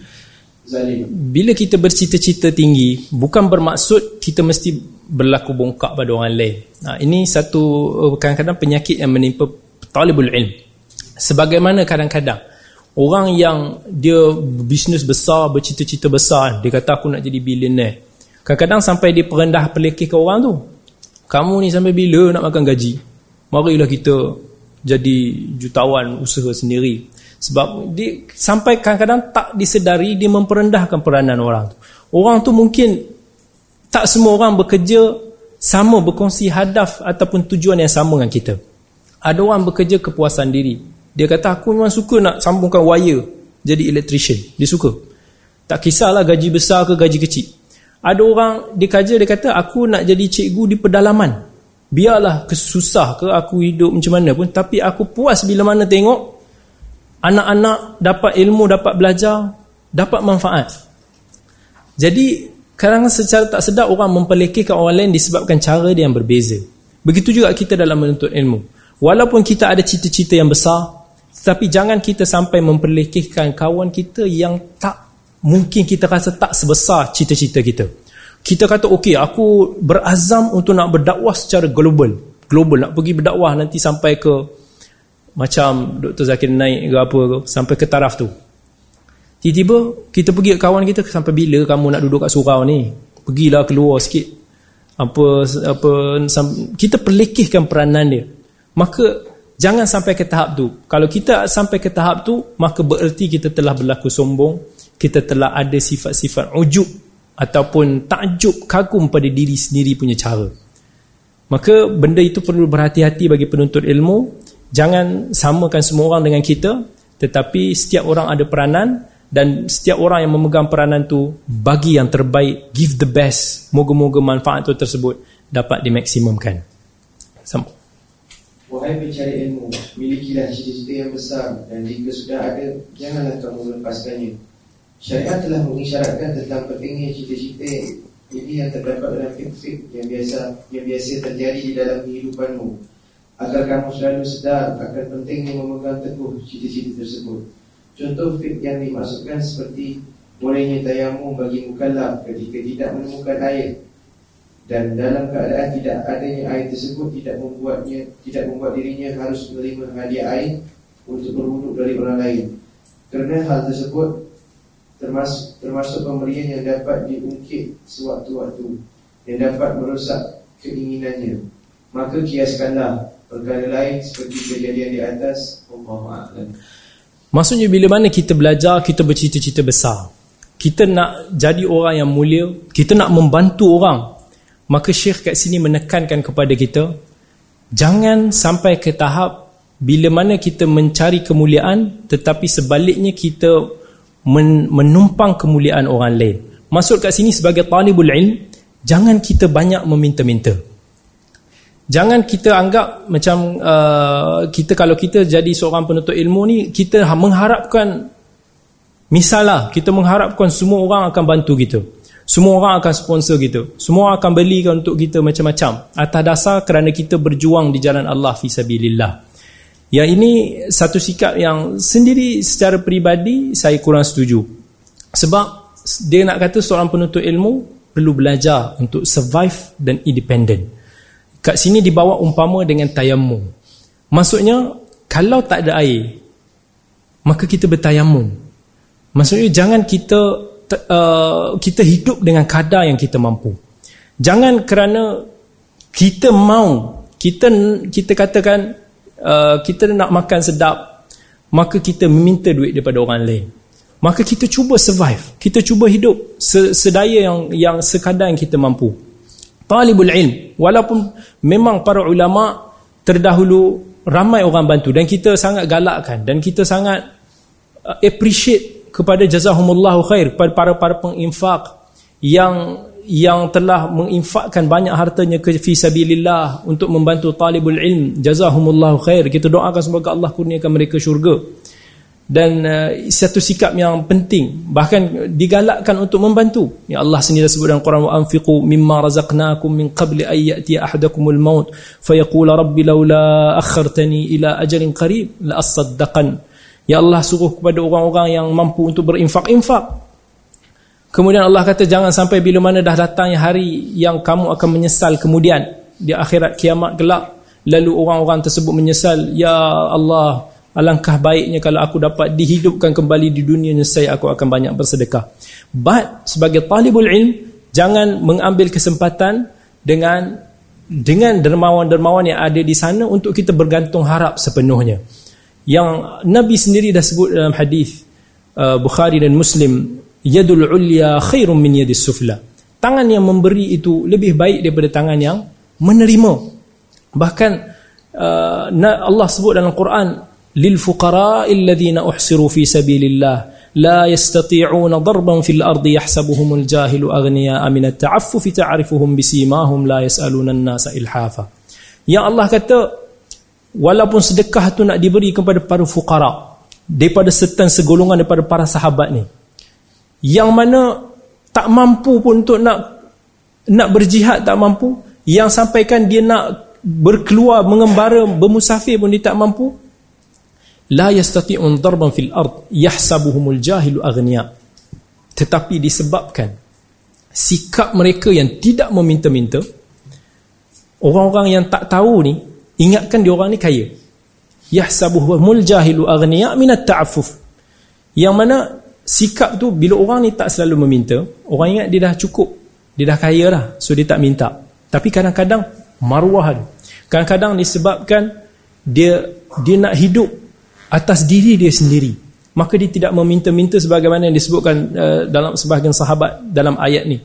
Zalim. Bila kita bercita-cita tinggi bukan bermaksud kita mesti berlaku bongkak pada orang lain. Ha, ini satu uh, kadang-kadang penyakit yang menimpa talibul ilm. Sebagaimana kadang-kadang orang yang dia bisnes besar, bercita-cita besar, dia kata aku nak jadi billionaire. Kadang-kadang sampai dia perendah pelekeh ke orang tu. Kamu ni sampai bila nak makan gaji? Marilah kita jadi jutawan usaha sendiri. Sebab dia sampai kadang-kadang tak disedari dia memperendahkan peranan orang tu. Orang tu mungkin tak semua orang bekerja sama berkongsi hadaf ataupun tujuan yang sama dengan kita. Ada orang bekerja kepuasan diri. Dia kata aku memang suka nak sambungkan wire jadi electrician. Dia suka. Tak kisahlah gaji besar ke gaji kecil. Ada orang dia dia kata aku nak jadi cikgu di pedalaman. Biarlah kesusah ke aku hidup macam mana pun tapi aku puas bila mana tengok anak-anak dapat ilmu, dapat belajar, dapat manfaat. Jadi kadang secara tak sedar orang memperlekehkan orang lain disebabkan cara dia yang berbeza. Begitu juga kita dalam menuntut ilmu. Walaupun kita ada cita-cita yang besar, tetapi jangan kita sampai memperlekehkan kawan kita yang tak mungkin kita rasa tak sebesar cita-cita kita. Kita kata, okey, aku berazam untuk nak berdakwah secara global. Global, nak pergi berdakwah nanti sampai ke macam Dr. Zakir naik ke apa ke, sampai ke taraf tu. Tiba-tiba kita pergi ke kawan kita sampai bila kamu nak duduk kat surau ni? Pergilah keluar sikit. Apa apa kita perlekehkan peranan dia. Maka jangan sampai ke tahap tu. Kalau kita sampai ke tahap tu, maka bererti kita telah berlaku sombong, kita telah ada sifat-sifat ujub ataupun takjub kagum pada diri sendiri punya cara. Maka benda itu perlu berhati-hati bagi penuntut ilmu. Jangan samakan semua orang dengan kita, tetapi setiap orang ada peranan dan setiap orang yang memegang peranan tu bagi yang terbaik give the best moga-moga manfaat tu tersebut dapat dimaksimumkan sama wahai pencari ilmu milikilah cita-cita yang besar dan jika sudah ada janganlah kamu melepaskannya. Syariat telah mengisyaratkan tentang pentingnya cita-cita ini yang terdapat dalam fiqh yang biasa yang biasa terjadi di dalam kehidupanmu. Agar kamu selalu sedar akan pentingnya memegang teguh cita-cita tersebut. Contoh fiqh yang dimaksudkan seperti bolehnya tayamum bagi mukallaf ketika tidak menemukan air dan dalam keadaan tidak adanya air tersebut tidak membuatnya tidak membuat dirinya harus menerima hadiah air untuk berwuduk dari orang lain. Kerana hal tersebut termasuk termasuk pemberian yang dapat diungkit sewaktu-waktu yang dapat merosak keinginannya. Maka kiaskanlah perkara lain seperti kejadian di atas Allah Maksudnya bila mana kita belajar kita bercita-cita besar. Kita nak jadi orang yang mulia, kita nak membantu orang Maka Syekh kat sini menekankan kepada kita Jangan sampai ke tahap Bila mana kita mencari kemuliaan Tetapi sebaliknya kita men Menumpang kemuliaan orang lain Maksud kat sini sebagai talibul ilm Jangan kita banyak meminta-minta Jangan kita anggap macam uh, kita kalau kita jadi seorang penuntut ilmu ni kita mengharapkan misalnya kita mengharapkan semua orang akan bantu kita. Semua orang akan sponsor kita. Semua akan belikan untuk kita macam-macam. Atas dasar kerana kita berjuang di jalan Allah fisabilillah. Yang ini satu sikap yang sendiri secara peribadi saya kurang setuju. Sebab dia nak kata seorang penuntut ilmu perlu belajar untuk survive dan independent. Kat sini dibawa umpama dengan tayamum. Maksudnya kalau tak ada air maka kita bertayamum. Maksudnya jangan kita uh, kita hidup dengan kadar yang kita mampu. Jangan kerana kita mau kita kita katakan uh, kita nak makan sedap maka kita meminta duit daripada orang lain. Maka kita cuba survive, kita cuba hidup sedaya yang yang sekadar yang kita mampu. Talibul ilm walaupun memang para ulama terdahulu ramai orang bantu dan kita sangat galakkan dan kita sangat uh, appreciate kepada jazahumullahu khair kepada para para penginfak yang yang telah menginfakkan banyak hartanya ke fi sabilillah untuk membantu talibul ilm. Jazahumullahu khair. Kita doakan semoga Allah kurniakan mereka syurga. Dan uh, satu sikap yang penting. Bahkan digalakkan untuk membantu. Ya Allah sendiri sebut dalam Quran wa anfiqu mimma razaqnakum min qabli ay ya'ti ahadakumul maut. Fayaqul rabbi laula akhartani ila ajalin qarib la asaddaqan Ya Allah suruh kepada orang-orang yang mampu untuk berinfak-infak. Kemudian Allah kata jangan sampai bila mana dah datangnya hari yang kamu akan menyesal kemudian di akhirat kiamat gelap lalu orang-orang tersebut menyesal ya Allah alangkah baiknya kalau aku dapat dihidupkan kembali di dunia nescaya aku akan banyak bersedekah. But sebagai talibul ilm jangan mengambil kesempatan dengan dengan dermawan-dermawan yang ada di sana untuk kita bergantung harap sepenuhnya yang Nabi sendiri dah sebut dalam hadis uh, Bukhari dan Muslim yadul ulya khairun min yadis sufla. Tangan yang memberi itu lebih baik daripada tangan yang menerima. Bahkan uh, Allah sebut dalam Quran lil fuqara alladhina uhsiru fi sabilillah la yastati'una darban fil ardi yahsabuhumul jahilu aghniya min at-ta'affufi ta'rifuhum bisimahum la yas'aluna an-nasa ilhafa. Ya Allah kata walaupun sedekah tu nak diberi kepada para fuqara daripada setan segolongan daripada para sahabat ni. Yang mana tak mampu pun untuk nak nak berjihad tak mampu. Yang sampaikan dia nak berkeluar mengembara bermusafir pun dia tak mampu. La yastati'un darban fil ard yahsabuhumul jahilu aghnia tetapi disebabkan sikap mereka yang tidak meminta-minta orang-orang yang tak tahu ni Ingatkan dia orang ni kaya. Yahsabuhumul jahilu aghniya min at-ta'affuf. Yang mana sikap tu bila orang ni tak selalu meminta, orang ingat dia dah cukup. Dia dah kaya lah, so dia tak minta. Tapi kadang-kadang marwah Kadang-kadang disebabkan dia dia nak hidup atas diri dia sendiri. Maka dia tidak meminta-minta sebagaimana yang disebutkan uh, dalam sebahagian sahabat dalam ayat ni.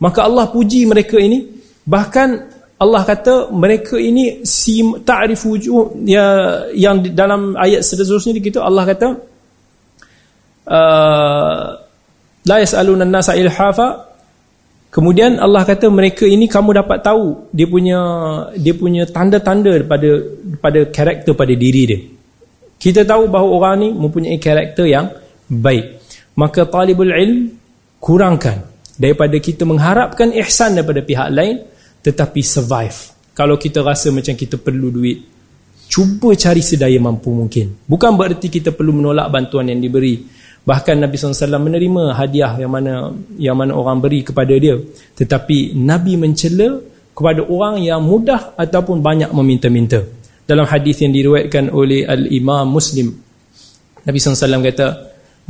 Maka Allah puji mereka ini bahkan Allah kata mereka ini si ta'rif wujuh ya yang dalam ayat seterusnya kita Allah kata uh, la yasaluna an-nasa ilhafa. Kemudian Allah kata mereka ini kamu dapat tahu dia punya dia punya tanda-tanda pada pada karakter pada diri dia. Kita tahu bahawa orang ni mempunyai karakter yang baik. Maka talibul ilm kurangkan daripada kita mengharapkan ihsan daripada pihak lain tetapi survive. Kalau kita rasa macam kita perlu duit cuba cari sedaya mampu mungkin. Bukan bererti kita perlu menolak bantuan yang diberi. Bahkan Nabi SAW menerima hadiah yang mana yang mana orang beri kepada dia. Tetapi Nabi mencela kepada orang yang mudah ataupun banyak meminta-minta. Dalam hadis yang diriwayatkan oleh al-Imam Muslim Nabi SAW kata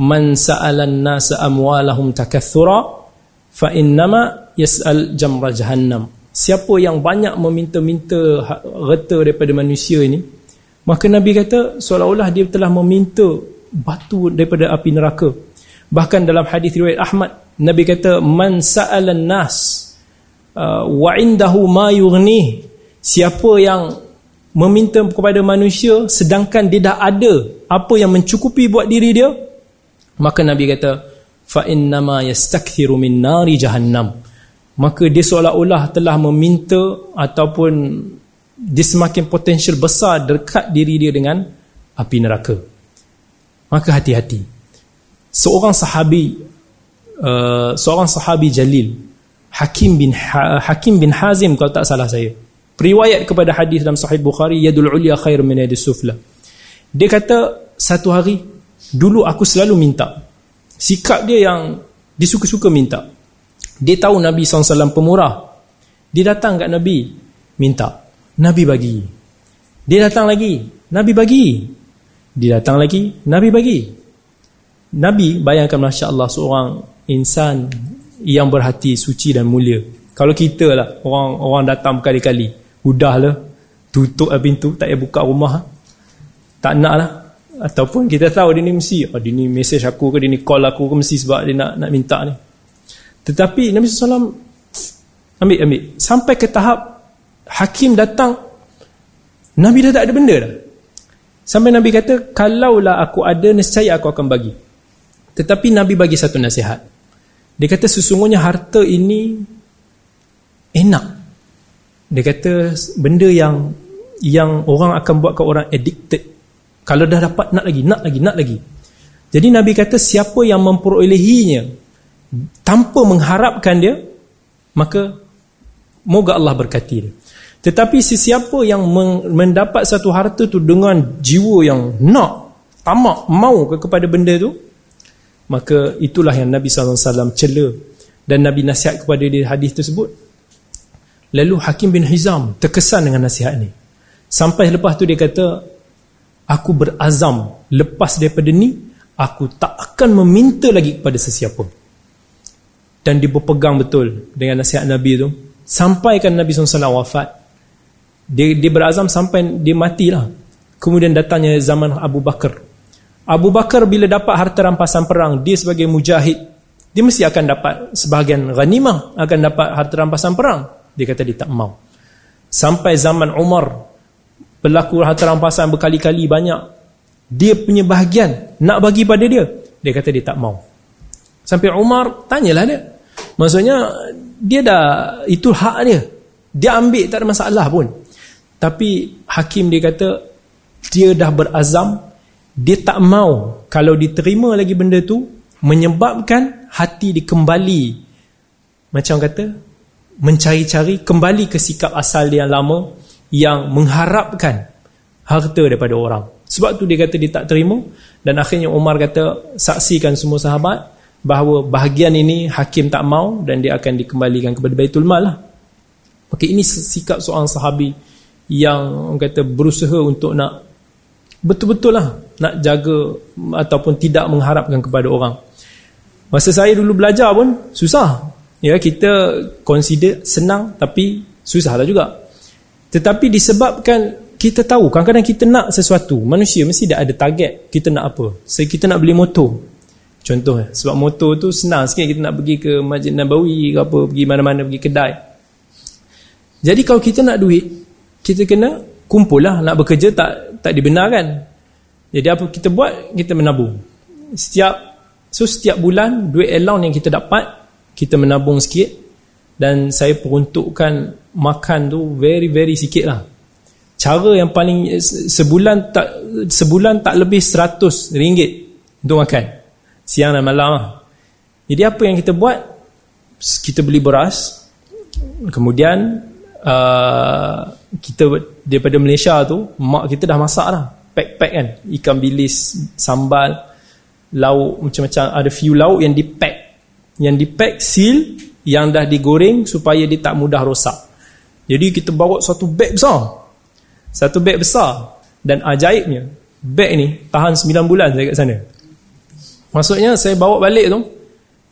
man sa'alan nasa amwalahum takathura fa innama yas'al jamra jahannam siapa yang banyak meminta-minta reta daripada manusia ini maka Nabi kata seolah-olah dia telah meminta batu daripada api neraka. Bahkan dalam hadis riwayat Ahmad Nabi kata man sa'alan nas uh, wa indahu ma yughni siapa yang meminta kepada manusia sedangkan dia dah ada apa yang mencukupi buat diri dia maka nabi kata fa innama yastakthiru min nari jahannam maka dia seolah-olah telah meminta ataupun dia semakin potensial besar dekat diri dia dengan api neraka maka hati-hati seorang sahabi uh, seorang sahabi jalil Hakim bin ha Hakim bin Hazim kalau tak salah saya Riwayat kepada hadis dalam Sahih Bukhari yadul ulya khair min yadis sufla. Dia kata satu hari dulu aku selalu minta. Sikap dia yang disuka-suka minta. Dia tahu Nabi SAW pemurah. Dia datang kat Nabi minta. Nabi bagi. Dia datang lagi. Nabi bagi. Dia datang lagi. Nabi bagi. Nabi bayangkan Masya Allah seorang insan yang berhati suci dan mulia. Kalau kita lah orang orang datang berkali-kali Tutup lah pintu Tak payah buka rumah Tak nak lah Ataupun kita tahu dia ni mesti oh, Dia ni message aku ke Dia ni call aku ke Mesti sebab dia nak nak minta ni Tetapi Nabi SAW Ambil ambil. Sampai ke tahap Hakim datang Nabi dah tak ada benda dah. Sampai Nabi kata Kalaulah aku ada Nescaya aku akan bagi. Tetapi Nabi bagi satu nasihat. Dia kata sesungguhnya harta ini Enak. Dia kata benda yang yang orang akan buatkan orang addicted. Kalau dah dapat nak lagi nak lagi nak lagi. Jadi nabi kata siapa yang memperolehinya tanpa mengharapkan dia maka moga Allah berkati dia tetapi sesiapa yang mendapat satu harta tu dengan jiwa yang nak tamak mau ke kepada benda tu maka itulah yang Nabi SAW cela dan Nabi nasihat kepada dia hadis tersebut Lalu Hakim bin Hizam terkesan dengan nasihat ini. Sampai lepas tu dia kata, aku berazam lepas daripada ni, aku tak akan meminta lagi kepada sesiapa. Dan dia berpegang betul dengan nasihat Nabi tu. Sampaikan Nabi SAW wafat. Dia, dia berazam sampai dia matilah. Kemudian datangnya zaman Abu Bakar. Abu Bakar bila dapat harta rampasan perang, dia sebagai mujahid, dia mesti akan dapat sebahagian ghanimah, akan dapat harta rampasan perang. Dia kata dia tak mau. Sampai zaman Umar berlaku harta rampasan berkali-kali banyak. Dia punya bahagian nak bagi pada dia. Dia kata dia tak mau. Sampai Umar tanyalah dia. Maksudnya dia dah itu hak dia. Dia ambil tak ada masalah pun. Tapi hakim dia kata dia dah berazam dia tak mau kalau diterima lagi benda tu menyebabkan hati dikembali macam kata mencari-cari kembali ke sikap asal dia yang lama yang mengharapkan harta daripada orang. Sebab tu dia kata dia tak terima dan akhirnya Umar kata saksikan semua sahabat bahawa bahagian ini hakim tak mau dan dia akan dikembalikan kepada Baitul Mal lah. Okay, ini sikap seorang sahabi yang kata berusaha untuk nak betul-betul lah nak jaga ataupun tidak mengharapkan kepada orang. Masa saya dulu belajar pun susah ya kita consider senang tapi susahlah juga tetapi disebabkan kita tahu kadang-kadang kita nak sesuatu manusia mesti dah ada target kita nak apa so, kita nak beli motor contoh sebab motor tu senang sikit kita nak pergi ke Masjid Nabawi ke apa pergi mana-mana pergi kedai. Jadi kalau kita nak duit kita kena kumpul lah nak bekerja tak tak dibenarkan. Jadi apa kita buat? Kita menabung. Setiap so setiap bulan duit allowance yang kita dapat kita menabung sikit. Dan saya peruntukkan makan tu very very sikit lah. Cara yang paling sebulan tak sebulan tak lebih 100 ringgit untuk makan siang dan malam. Lah. jadi apa yang kita buat? Kita beli beras. Kemudian uh, kita daripada Malaysia tu mak kita dah masak dah. Pack-pack kan. Ikan bilis sambal lauk macam-macam. Ada few lauk yang di pack yang di pack seal yang dah digoreng supaya dia tak mudah rosak. Jadi kita bawa satu beg besar. Satu beg besar. Dan ajaibnya beg ni tahan 9 bulan saya kat sana maksudnya saya bawa balik tu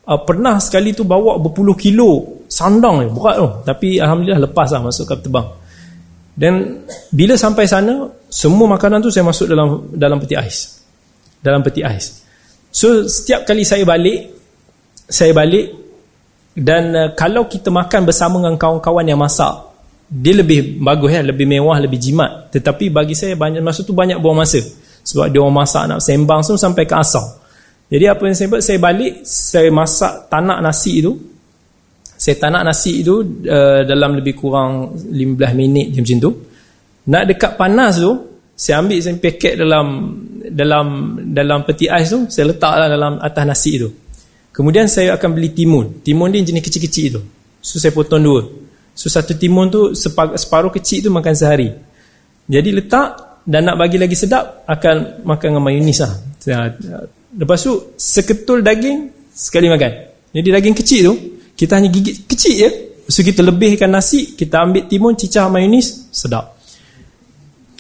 uh, pernah sekali tu bawa berpuluh kilo sandang ni berat tu tapi Alhamdulillah lepas lah masuk kapal terbang dan bila sampai sana, semua makanan tu saya masuk dalam dalam peti ais. Dalam peti ais. So setiap kali saya balik, saya balik dan uh, kalau kita makan bersama dengan kawan-kawan yang masak, dia lebih bagus ya, lebih mewah, lebih jimat. Tetapi bagi saya banyak masa tu banyak buang masa. Sebab dia orang masak nak sembang semua sampai ke asal. Jadi apa yang saya buat, saya balik, saya masak tanak nasi itu, saya tak nak nasi itu uh, dalam lebih kurang 15 minit macam tu. Nak dekat panas tu saya ambil saya paket dalam dalam dalam peti ais tu saya letaklah dalam atas nasi tu kemudian saya akan beli timun. Timun ni jenis kecil-kecil tu. So saya potong dua. So satu timun tu separuh kecil tu makan sehari. Jadi letak dan nak bagi lagi sedap akan makan dengan mayonis lah lepas tu seketul daging sekali makan. Jadi daging kecil tu kita hanya gigit kecil je. So kita lebihkan nasi kita ambil timun cicah mayonis sedap.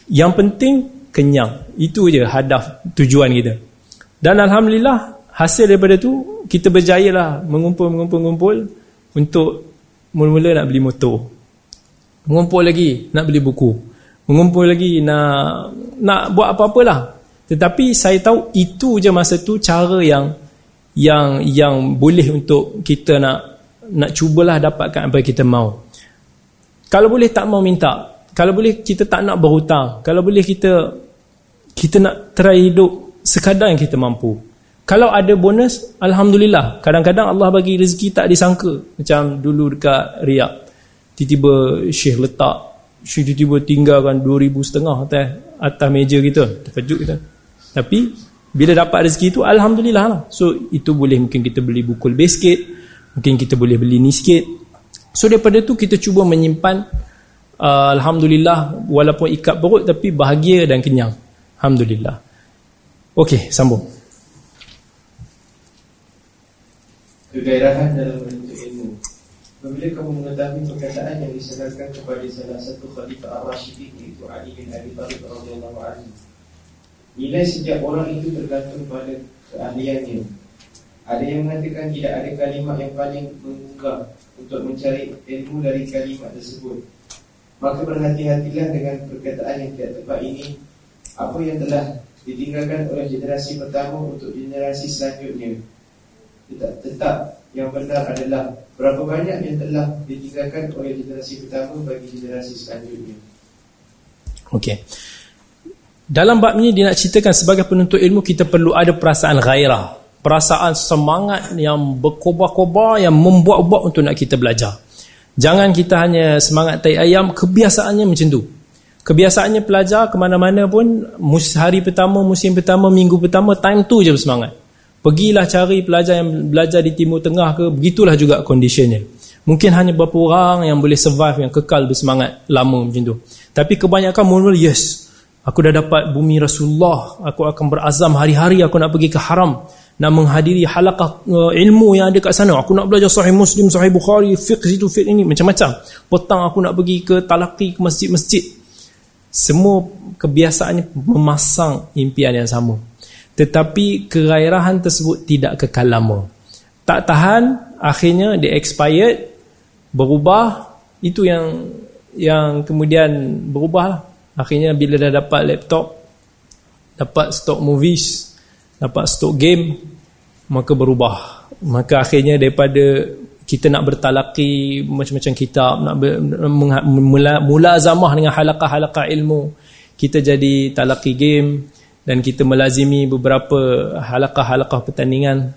Yang penting kenyang. Itu je hadaf tujuan kita. Dan Alhamdulillah hasil daripada tu kita berjaya lah mengumpul-mengumpul-mengumpul untuk mula-mula nak beli motor. Mengumpul lagi nak beli buku. Mengumpul lagi nak nak buat apa-apalah tetapi saya tahu itu je masa tu cara yang yang yang boleh untuk kita nak nak cubalah dapatkan apa kita mau. Kalau boleh tak mau minta. Kalau boleh kita tak nak berhutang. Kalau boleh kita kita nak try hidup sekadar yang kita mampu. Kalau ada bonus, Alhamdulillah. Kadang-kadang Allah bagi rezeki tak disangka. Macam dulu dekat Riyadh. Tiba-tiba Syekh letak. Syekh tiba-tiba tinggalkan 2,000 setengah atas, atas meja kita. Terkejut kita. Tapi, bila dapat rezeki itu, Alhamdulillah lah. So, itu boleh mungkin kita beli buku lebih sikit mungkin kita boleh beli ni sikit so daripada tu kita cuba menyimpan uh, Alhamdulillah walaupun ikat perut tapi bahagia dan kenyang Alhamdulillah ok sambung kegairahan dalam menuntut ilmu Apabila kamu mengetahui perkataan yang disadarkan kepada salah satu khalifah Ar-Rashidin iaitu Ali bin Abi Thalib radhiyallahu anhu. Nilai setiap orang itu tergantung pada keahliannya ada yang mengatakan tidak ada kalimat yang paling menggugah untuk mencari ilmu dari kalimat tersebut. Maka berhati-hatilah dengan perkataan yang tidak tepat ini. Apa yang telah ditinggalkan oleh generasi pertama untuk generasi selanjutnya. Tetap, tetap yang benar adalah berapa banyak yang telah ditinggalkan oleh generasi pertama bagi generasi selanjutnya. Okey. Dalam bab ini dia nak ceritakan sebagai penuntut ilmu kita perlu ada perasaan gairah perasaan semangat yang berkobar-kobar yang membuat-buat untuk nak kita belajar. Jangan kita hanya semangat tai ayam kebiasaannya macam tu. Kebiasaannya pelajar ke mana-mana pun hari pertama, musim pertama, minggu pertama time tu je bersemangat. Pergilah cari pelajar yang belajar di timur tengah ke begitulah juga conditionnya. Mungkin hanya beberapa orang yang boleh survive yang kekal bersemangat lama macam tu. Tapi kebanyakan mula-mula yes aku dah dapat bumi Rasulullah. Aku akan berazam hari-hari aku nak pergi ke haram. Nak menghadiri halaqah uh, ilmu yang ada kat sana. Aku nak belajar sahih muslim sahih bukhari fiqh situ fiqh ini macam-macam. Petang aku nak pergi ke talaqi ke masjid-masjid. Semua kebiasaannya memasang impian yang sama. Tetapi kegairahan tersebut tidak kekal lama. Tak tahan akhirnya dia expired berubah. Itu yang yang kemudian berubah akhirnya bila dah dapat laptop dapat stock movies dapat stok game maka berubah. Maka akhirnya daripada kita nak bertalaki macam-macam kitab nak ber, mula, mula zamah dengan halaqah-halaqah ilmu kita jadi talaki game dan kita melazimi beberapa halaqah-halaqah pertandingan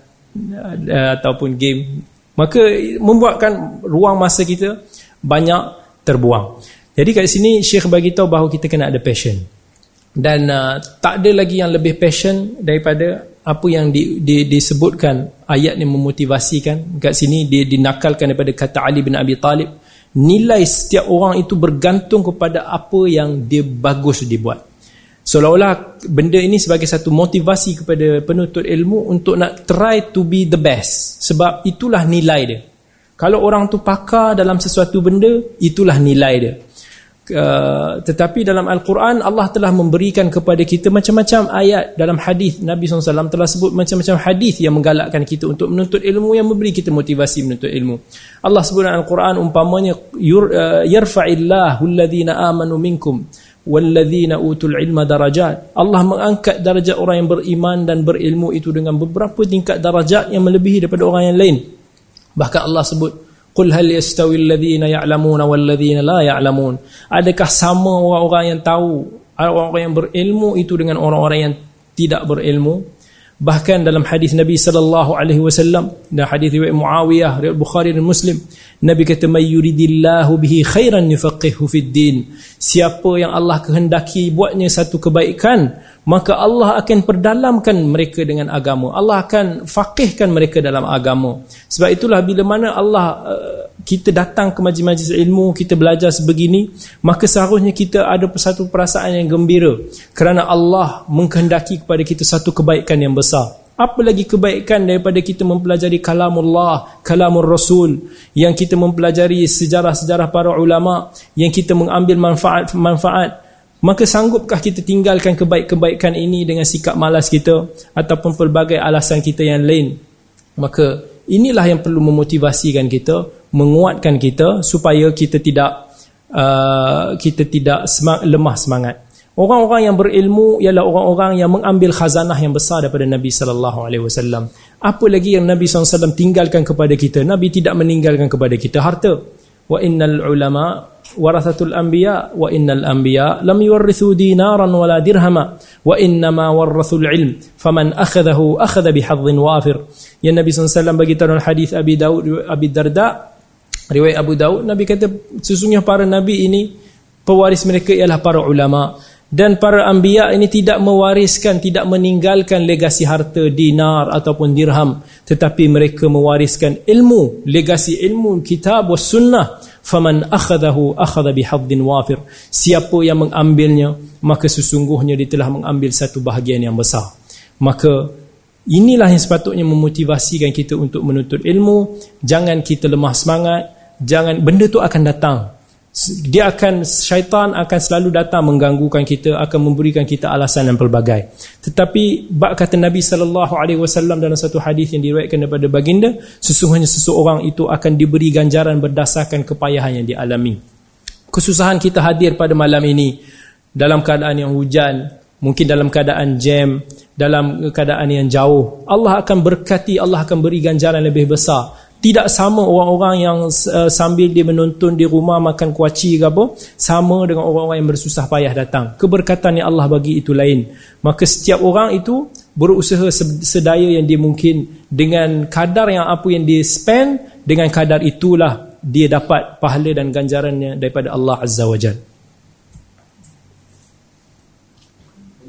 uh, ataupun game. Maka membuatkan ruang masa kita banyak terbuang jadi kat sini Syekh bagi tahu bahawa kita kena ada passion. Dan uh, tak ada lagi yang lebih passion daripada apa yang di, di, disebutkan ayat yang memotivasikan. Kat sini dia dinakalkan daripada kata Ali bin Abi Talib nilai setiap orang itu bergantung kepada apa yang dia bagus dibuat. Seolah-olah benda ini sebagai satu motivasi kepada penuntut ilmu untuk nak try to be the best. Sebab itulah nilai dia. Kalau orang tu pakar dalam sesuatu benda itulah nilai dia Uh, tetapi dalam Al-Quran Allah telah memberikan kepada kita macam-macam ayat. Dalam hadis Nabi SAW telah sebut macam-macam hadis yang menggalakkan kita untuk menuntut ilmu yang memberi kita motivasi menuntut ilmu. Allah sebut dalam Al-Quran umpamanya uh, yarfa'illahu alladhina amanu minkum walladhina utul ilma darajat. Allah mengangkat darajat orang yang beriman dan berilmu itu dengan beberapa tingkat darajat yang melebihi daripada orang yang lain. Bahkan Allah sebut Qul hal yastawi alladhina ya'lamuna walladhina la ya'lamun. Adakah sama orang-orang yang tahu, orang-orang yang berilmu itu dengan orang-orang yang tidak berilmu? Bahkan dalam hadis Nabi sallallahu alaihi wasallam, dan hadis riwayat Muawiyah, riwayat Bukhari dan Muslim, Nabi kata may yuridillahu bihi khairan yufaqihu fid din. Siapa yang Allah kehendaki buatnya satu kebaikan, maka Allah akan perdalamkan mereka dengan agama. Allah akan faqihkan mereka dalam agama. Sebab itulah bila mana Allah uh, kita datang ke majlis-majlis ilmu kita belajar sebegini maka seharusnya kita ada satu perasaan yang gembira. Kerana Allah mengkehendaki kepada kita satu kebaikan yang besar apa lagi kebaikan daripada kita mempelajari kalamullah kalamur rasul yang kita mempelajari sejarah-sejarah para ulama yang kita mengambil manfaat-manfaat Maka sanggupkah kita tinggalkan kebaik-kebaikan ini dengan sikap malas kita ataupun pelbagai alasan kita yang lain? Maka inilah yang perlu memotivasikan kita, menguatkan kita supaya kita tidak uh, kita tidak semang, lemah semangat. Orang-orang yang berilmu ialah orang-orang yang mengambil khazanah yang besar daripada Nabi sallallahu alaihi wasallam. Apa lagi yang Nabi SAW tinggalkan kepada kita? Nabi tidak meninggalkan kepada kita harta. Wa innal ulama warathatul anbiya wa innal anbiya lam yuwarrithu dinaran wala dirhama wa innama warrathul ilm faman akhadahu akhadha bihadhin wafir ya nabi sallallahu bagi dalam hadis abi daud abi darda riwayat abu daud nabi kata sesungguhnya para nabi ini pewaris mereka ialah para ulama dan para anbiya ini tidak mewariskan tidak meninggalkan legasi harta dinar ataupun dirham. Tetapi mereka mewariskan ilmu legasi ilmu kitab was sunnah. Faman akhadahu akhadha bihadhin wafir. Siapa yang mengambilnya maka sesungguhnya dia telah mengambil satu bahagian yang besar. Maka inilah yang sepatutnya memotivasikan kita untuk menuntut ilmu. Jangan kita lemah semangat. Jangan benda tu akan datang dia akan syaitan akan selalu datang mengganggukan kita akan memberikan kita alasan dan pelbagai. Tetapi bab kata Nabi sallallahu alaihi wasallam dalam satu hadis yang diriwayatkan daripada baginda sesungguhnya seseorang itu akan diberi ganjaran berdasarkan kepayahan yang dialami. Kesusahan kita hadir pada malam ini dalam keadaan yang hujan mungkin dalam keadaan jam dalam keadaan yang jauh Allah akan berkati Allah akan beri ganjaran lebih besar tidak sama orang-orang yang uh, sambil dia menonton di rumah makan kuaci ke apa sama dengan orang-orang yang bersusah payah datang. Keberkatan yang Allah bagi itu lain. Maka setiap orang itu berusaha sedaya yang dia mungkin dengan kadar yang apa yang dia spend dengan kadar itulah dia dapat pahala dan ganjarannya daripada Allah Azza wa Jalla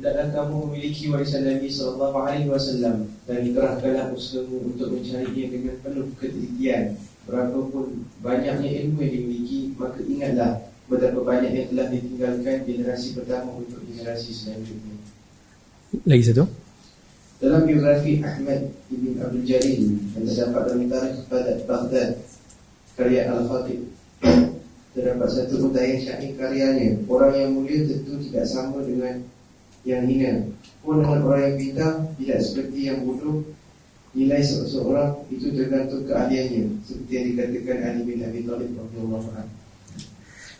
hendaklah kamu memiliki warisan Nabi sallallahu alaihi wasallam dan kerahkanlah usahamu untuk mencarinya dengan penuh ketelitian. Berapapun banyaknya ilmu yang dimiliki, maka ingatlah betapa banyak yang telah ditinggalkan generasi pertama untuk generasi selanjutnya. Lagi satu. Dalam biografi Ahmad Ibn Abdul Jalil yang terdapat dalam tarikh Baghdad karya Al-Khatib terdapat satu utayan syair karyanya orang yang mulia tentu tidak sama dengan yang hina pun dengan orang yang pintar tidak seperti yang bodoh. Nilai seseorang itu tergantung keahliannya seperti yang dikatakan Ali bin Abi anhu.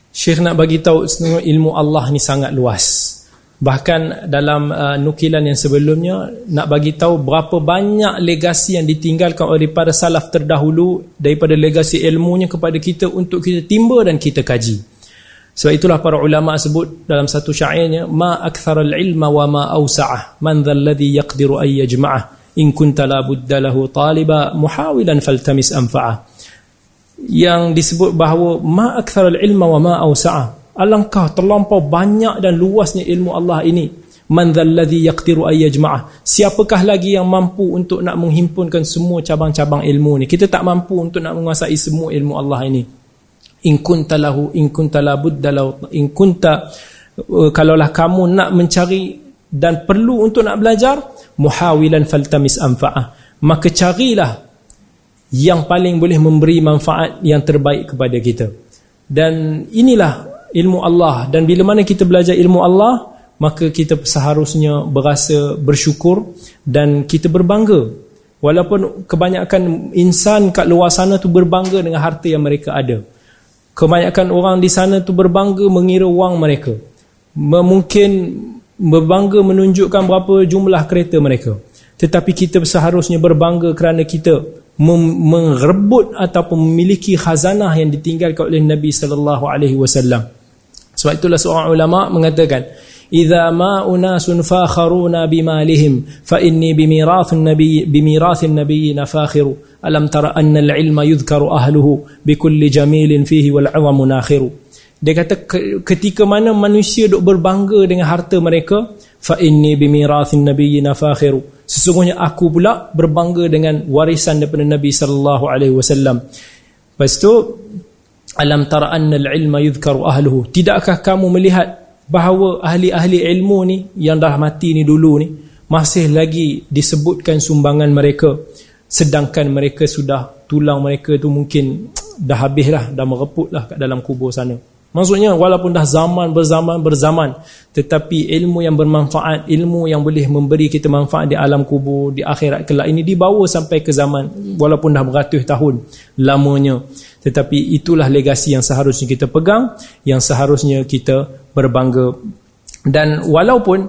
Syekh nak bagi tahu ilmu Allah ni sangat luas. Bahkan dalam uh, nukilan yang sebelumnya nak bagi tahu berapa banyak legasi yang ditinggalkan oleh para salaf terdahulu daripada legasi ilmunya kepada kita untuk kita timba dan kita kaji sebab itulah para ulama sebut dalam satu syairnya ma aktharal ilma wa ma awsa'ah. Man dhal ladhi yaqdiru ay yajma'ah? In kunta la budda lahu taliba muhawilan faltamis anfa'ah. Yang disebut bahawa ma aktharal ilma wa ma awsa'ah. Alangkah terlampau banyak dan luasnya ilmu Allah ini. Man dhalladhi yaqdiru ay yajma'ah. Siapakah lagi yang mampu untuk nak menghimpunkan semua cabang-cabang ilmu ni? Kita tak mampu untuk nak menguasai semua ilmu Allah ini in kunta lahu in kunta la budda in kunta uh, kalaulah kamu nak mencari dan perlu untuk nak belajar muhawilan faltamis anfa'ah. Maka carilah yang paling boleh memberi manfaat yang terbaik kepada kita. Dan inilah ilmu Allah. Dan bila mana kita belajar ilmu Allah maka kita seharusnya berasa bersyukur dan kita berbangga. Walaupun kebanyakan insan kat luar sana tu berbangga dengan harta yang mereka ada kebanyakan orang di sana tu berbangga mengira wang mereka. Mungkin berbangga menunjukkan berapa jumlah kereta mereka. Tetapi kita seharusnya berbangga kerana kita merebut ataupun memiliki khazanah yang ditinggalkan oleh Nabi sallallahu alaihi wasallam. Sebab itulah seorang ulama mengatakan unasun fakharuna bimalihim fa inni bimirathun nabiy bimirathun nabiyyin fakhiru. Alam tara anna al-ilma yudhkaru ahluhu bikulli jamilin fihi wal 'awamu nakhiru dia kata ketika mana manusia duk berbangga dengan harta mereka fa inni bimirathin nabiyyin fakhiru. Sesungguhnya aku pula berbangga dengan warisan daripada Nabi sallallahu alaihi wasallam. Lepas tu alam tara anna al-ilma yudhkaru ahluhu. Tidakkah kamu melihat bahawa ahli-ahli ilmu ni yang dah mati ni dulu ni masih lagi disebutkan sumbangan mereka sedangkan mereka sudah tulang mereka tu mungkin *tsk* dah habis lah dah mereput lah kat dalam kubur sana Maksudnya walaupun dah zaman berzaman berzaman tetapi ilmu yang bermanfaat, ilmu yang boleh memberi kita manfaat di alam kubur, di akhirat kelak ini dibawa sampai ke zaman walaupun dah beratus tahun lamanya. Tetapi itulah legasi yang seharusnya kita pegang, yang seharusnya kita berbangga. Dan walaupun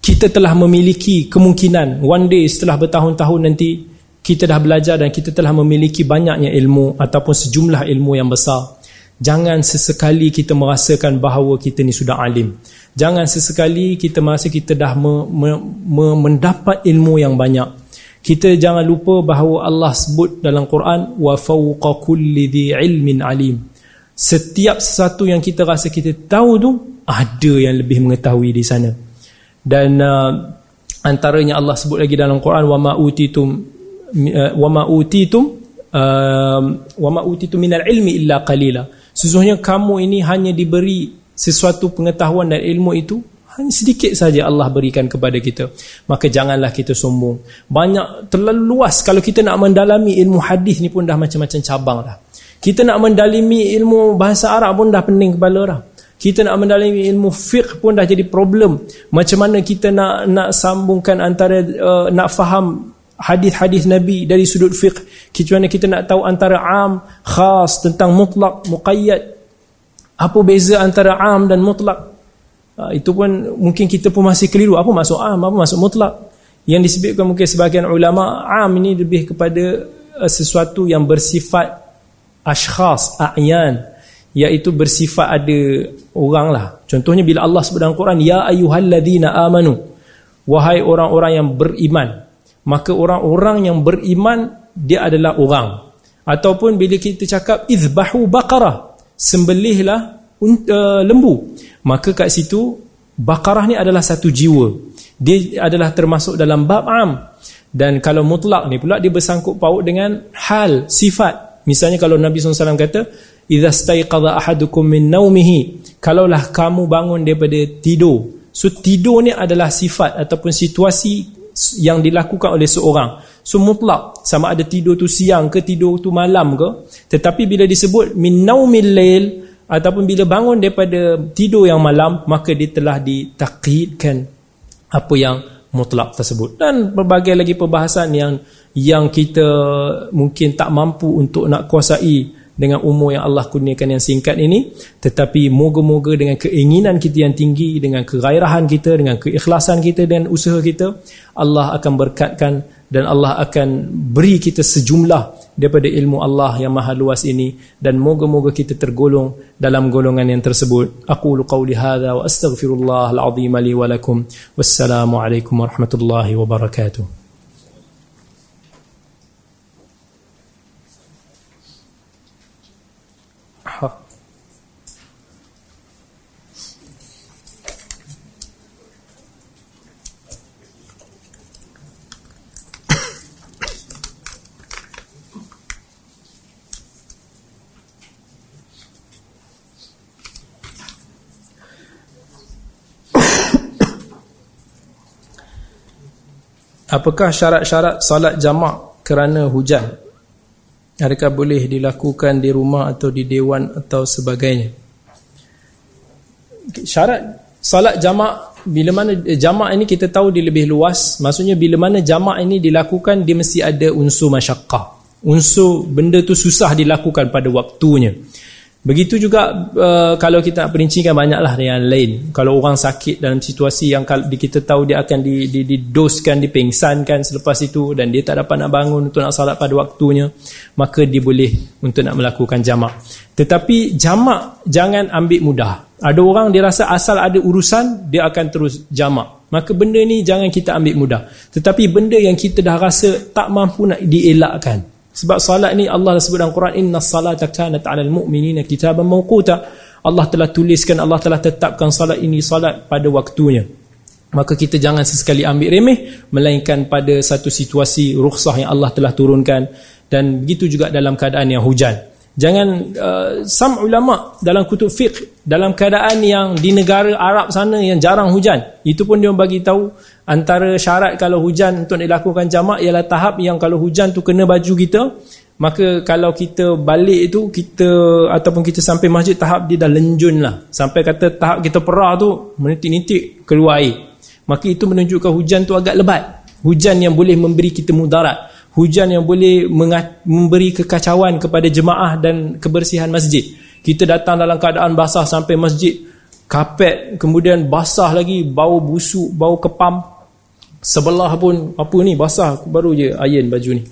kita telah memiliki kemungkinan one day setelah bertahun-tahun nanti kita dah belajar dan kita telah memiliki banyaknya ilmu ataupun sejumlah ilmu yang besar Jangan sesekali kita merasakan bahawa kita ni sudah alim. Jangan sesekali kita merasa kita dah me, me, me, mendapat ilmu yang banyak. Kita jangan lupa bahawa Allah sebut dalam Quran wa fawqa kulli dhi ilmin alim. Setiap sesuatu yang kita rasa kita tahu tu ada yang lebih mengetahui di sana. Dan uh, antaranya Allah sebut lagi dalam Quran wa ma utitum uh, wa ma utitum uh, wa ma utitum minal ilmi illa qalila. Sesungguhnya kamu ini hanya diberi sesuatu pengetahuan dan ilmu itu hanya sedikit saja Allah berikan kepada kita. Maka janganlah kita sombong. Banyak terlalu luas kalau kita nak mendalami ilmu hadis ni pun dah macam-macam cabang dah. Kita nak mendalami ilmu bahasa Arab pun dah pening kepala dah. Kita nak mendalami ilmu fiqh pun dah jadi problem. Macam mana kita nak nak sambungkan antara uh, nak faham hadis-hadis Nabi dari sudut fiqh? Kecuali kita nak tahu antara am khas tentang mutlak muqayyad? Apa beza antara am dan mutlak? Uh, itu pun mungkin kita pun masih keliru. Apa maksud am? Apa maksud mutlak? Yang disebutkan mungkin sebagian ulama am ini lebih kepada uh, sesuatu yang bersifat ashkhas a'yan iaitu bersifat ada orang lah. Contohnya bila Allah sebut dalam Quran ya ayyuhalladzina amanu wahai orang-orang yang beriman. Maka orang-orang yang beriman dia adalah orang. Ataupun bila kita cakap izbahu baqarah sembelihlah uh, lembu. Maka kat situ baqarah ni adalah satu jiwa. Dia adalah termasuk dalam bab am. Dan kalau mutlak ni pula dia bersangkut paut dengan hal sifat misalnya kalau Nabi SAW kata idza staiqadha ahadukum min naumihi kalaulah kamu bangun daripada tidur. So tidur ni adalah sifat ataupun situasi yang dilakukan oleh seorang. So mutlak sama ada tidur tu siang ke tidur tu malam ke tetapi bila disebut min naumil lail ataupun bila bangun daripada tidur yang malam maka dia telah ditakhidkan apa yang mutlak tersebut. Dan berbagai lagi perbahasan yang yang kita mungkin tak mampu untuk nak kuasai dengan umur yang Allah kurniakan yang singkat ini. Tetapi moga-moga dengan keinginan kita yang tinggi dengan kegairahan kita dengan keikhlasan kita dan usaha kita Allah akan berkatkan dan Allah akan beri kita sejumlah daripada ilmu Allah yang maha luas ini. Dan moga-moga kita tergolong dalam golongan yang tersebut. Aqulu qawli hadha wa astaghfirullah al-azim li wa lakum. Wassalamu alaikum warahmatullahi wabarakatuh apakah syarat-syarat salat jamak kerana hujan? Adakah boleh dilakukan di rumah atau di dewan atau sebagainya? Syarat salat jamak bila mana eh, jamak ini kita tahu dia lebih luas. Maksudnya bila mana jamak ini dilakukan dia mesti ada unsur masyakkah. Unsur benda tu susah dilakukan pada waktunya Begitu juga uh, kalau kita nak perincikan banyaklah yang lain. Kalau orang sakit dalam situasi yang kita tahu dia akan didoskan, dipengsankan selepas itu dan dia tak dapat nak bangun untuk nak salat pada waktunya, maka dia boleh untuk nak melakukan jamak. Tetapi jamak jangan ambil mudah. Ada orang dia rasa asal ada urusan, dia akan terus jamak. Maka benda ni jangan kita ambil mudah. Tetapi benda yang kita dah rasa tak mampu nak dielakkan. Sebab salat ni Allah dah sebut dalam Quran inna salata kanat 'alal mu'minina kitaban mawquta. Allah telah tuliskan, Allah telah tetapkan salat ini salat pada waktunya. Maka kita jangan sesekali ambil remeh melainkan pada satu situasi rukhsah yang Allah telah turunkan dan begitu juga dalam keadaan yang hujan. Jangan uh, sam ulama dalam kutub fiqh dalam keadaan yang di negara Arab sana yang jarang hujan, itu pun dia bagi tahu antara syarat kalau hujan untuk dilakukan jamak ialah tahap yang kalau hujan tu kena baju kita, maka kalau kita balik itu kita ataupun kita sampai masjid tahap dia dah lenjun lah. Sampai kata tahap kita perah tu menitik-nitik keluar air. Maka itu menunjukkan hujan tu agak lebat. Hujan yang boleh memberi kita mudarat hujan yang boleh memberi kekacauan kepada jemaah dan kebersihan masjid. Kita datang dalam keadaan basah sampai masjid, kapet kemudian basah lagi, bau busuk, bau kepam. Sebelah pun apa ni basah, baru je iron baju ni.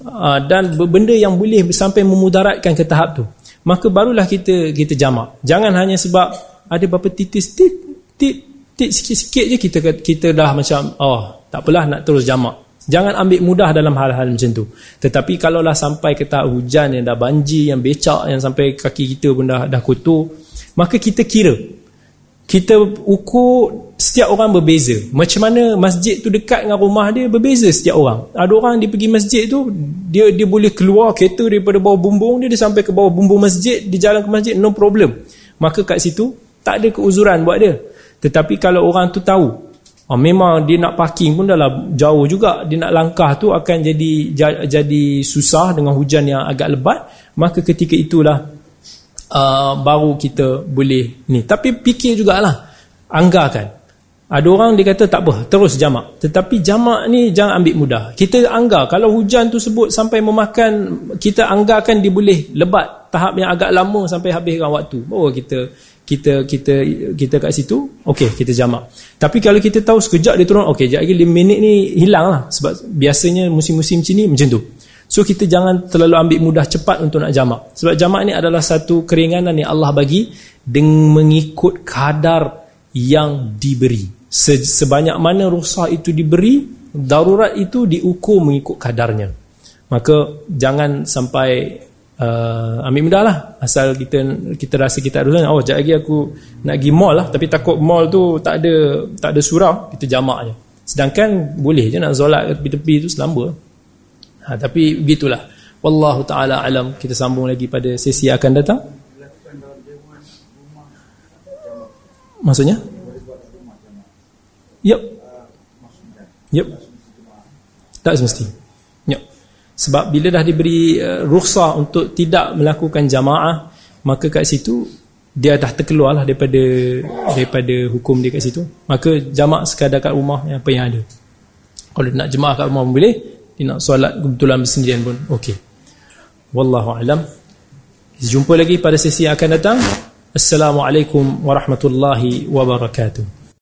Ah, dan benda yang boleh sampai memudaratkan ke tahap tu. Maka barulah kita kita jamak. Jangan hanya sebab ada beberapa titis tit tit tit sikit-sikit je kita kita dah macam oh tak apalah nak terus jamak. Jangan ambil mudah dalam hal-hal macam tu. Tetapi kalaulah sampai tahap hujan yang dah banjir, yang becak, yang sampai kaki kita pun dah, dah kotor, maka kita kira. Kita ukur setiap orang berbeza. Macam mana masjid tu dekat dengan rumah dia, berbeza setiap orang. Ada orang dia pergi masjid tu, dia dia boleh keluar kereta daripada bawah bumbung dia, dia sampai ke bawah bumbung masjid, dia jalan ke masjid, no problem. Maka kat situ, tak ada keuzuran buat dia. Tetapi kalau orang tu tahu, Oh, memang dia nak parking pun dah jauh juga. Dia nak langkah tu akan jadi jadi susah dengan hujan yang agak lebat. Maka ketika itulah uh, baru kita boleh ni. Tapi fikir jugalah. Anggarkan. Ada orang dia kata tak apa, terus jamak. Tetapi jamak ni jangan ambil mudah. Kita anggar. Kalau hujan tu sebut sampai memakan, kita anggarkan dia boleh lebat. Tahap yang agak lama sampai habiskan waktu. Baru kita kita kita kita kat situ okey kita jamak. Tapi kalau kita tahu sekejap dia turun okey sekejap lagi 5 minit ni hilang lah. Sebab biasanya musim-musim sini macam tu. So kita jangan terlalu ambil mudah cepat untuk nak jamak. Sebab jamak ni adalah satu keringanan yang Allah bagi dengan mengikut kadar yang diberi. Sebanyak mana rukhsah itu diberi darurat itu diukur mengikut kadarnya. Maka jangan sampai uh, ambil mudah lah. Asal kita kita rasa kita ada oh sekejap lagi aku nak pergi mall lah. Tapi takut mall tu tak ada tak ada surau. Kita jamak je. Sedangkan boleh je nak solat kat tepi-tepi tu selamba. Ha, tapi begitulah. Wallahu ta'ala alam. Kita sambung lagi pada sesi akan datang. Maksudnya? Yep yep tak semestinya sebab bila dah diberi uh, rukhsah untuk tidak melakukan jamaah, maka kat situ dia dah terkeluar lah daripada daripada hukum dia kat situ. Maka jamaah sekadar kat rumah apa yang ada. Kalau nak jemaah kat rumah pun boleh, dia nak solat kebetulan bersendirian pun okey. Wallahu alam. Jumpa lagi pada sesi yang akan datang. Assalamualaikum warahmatullahi wabarakatuh.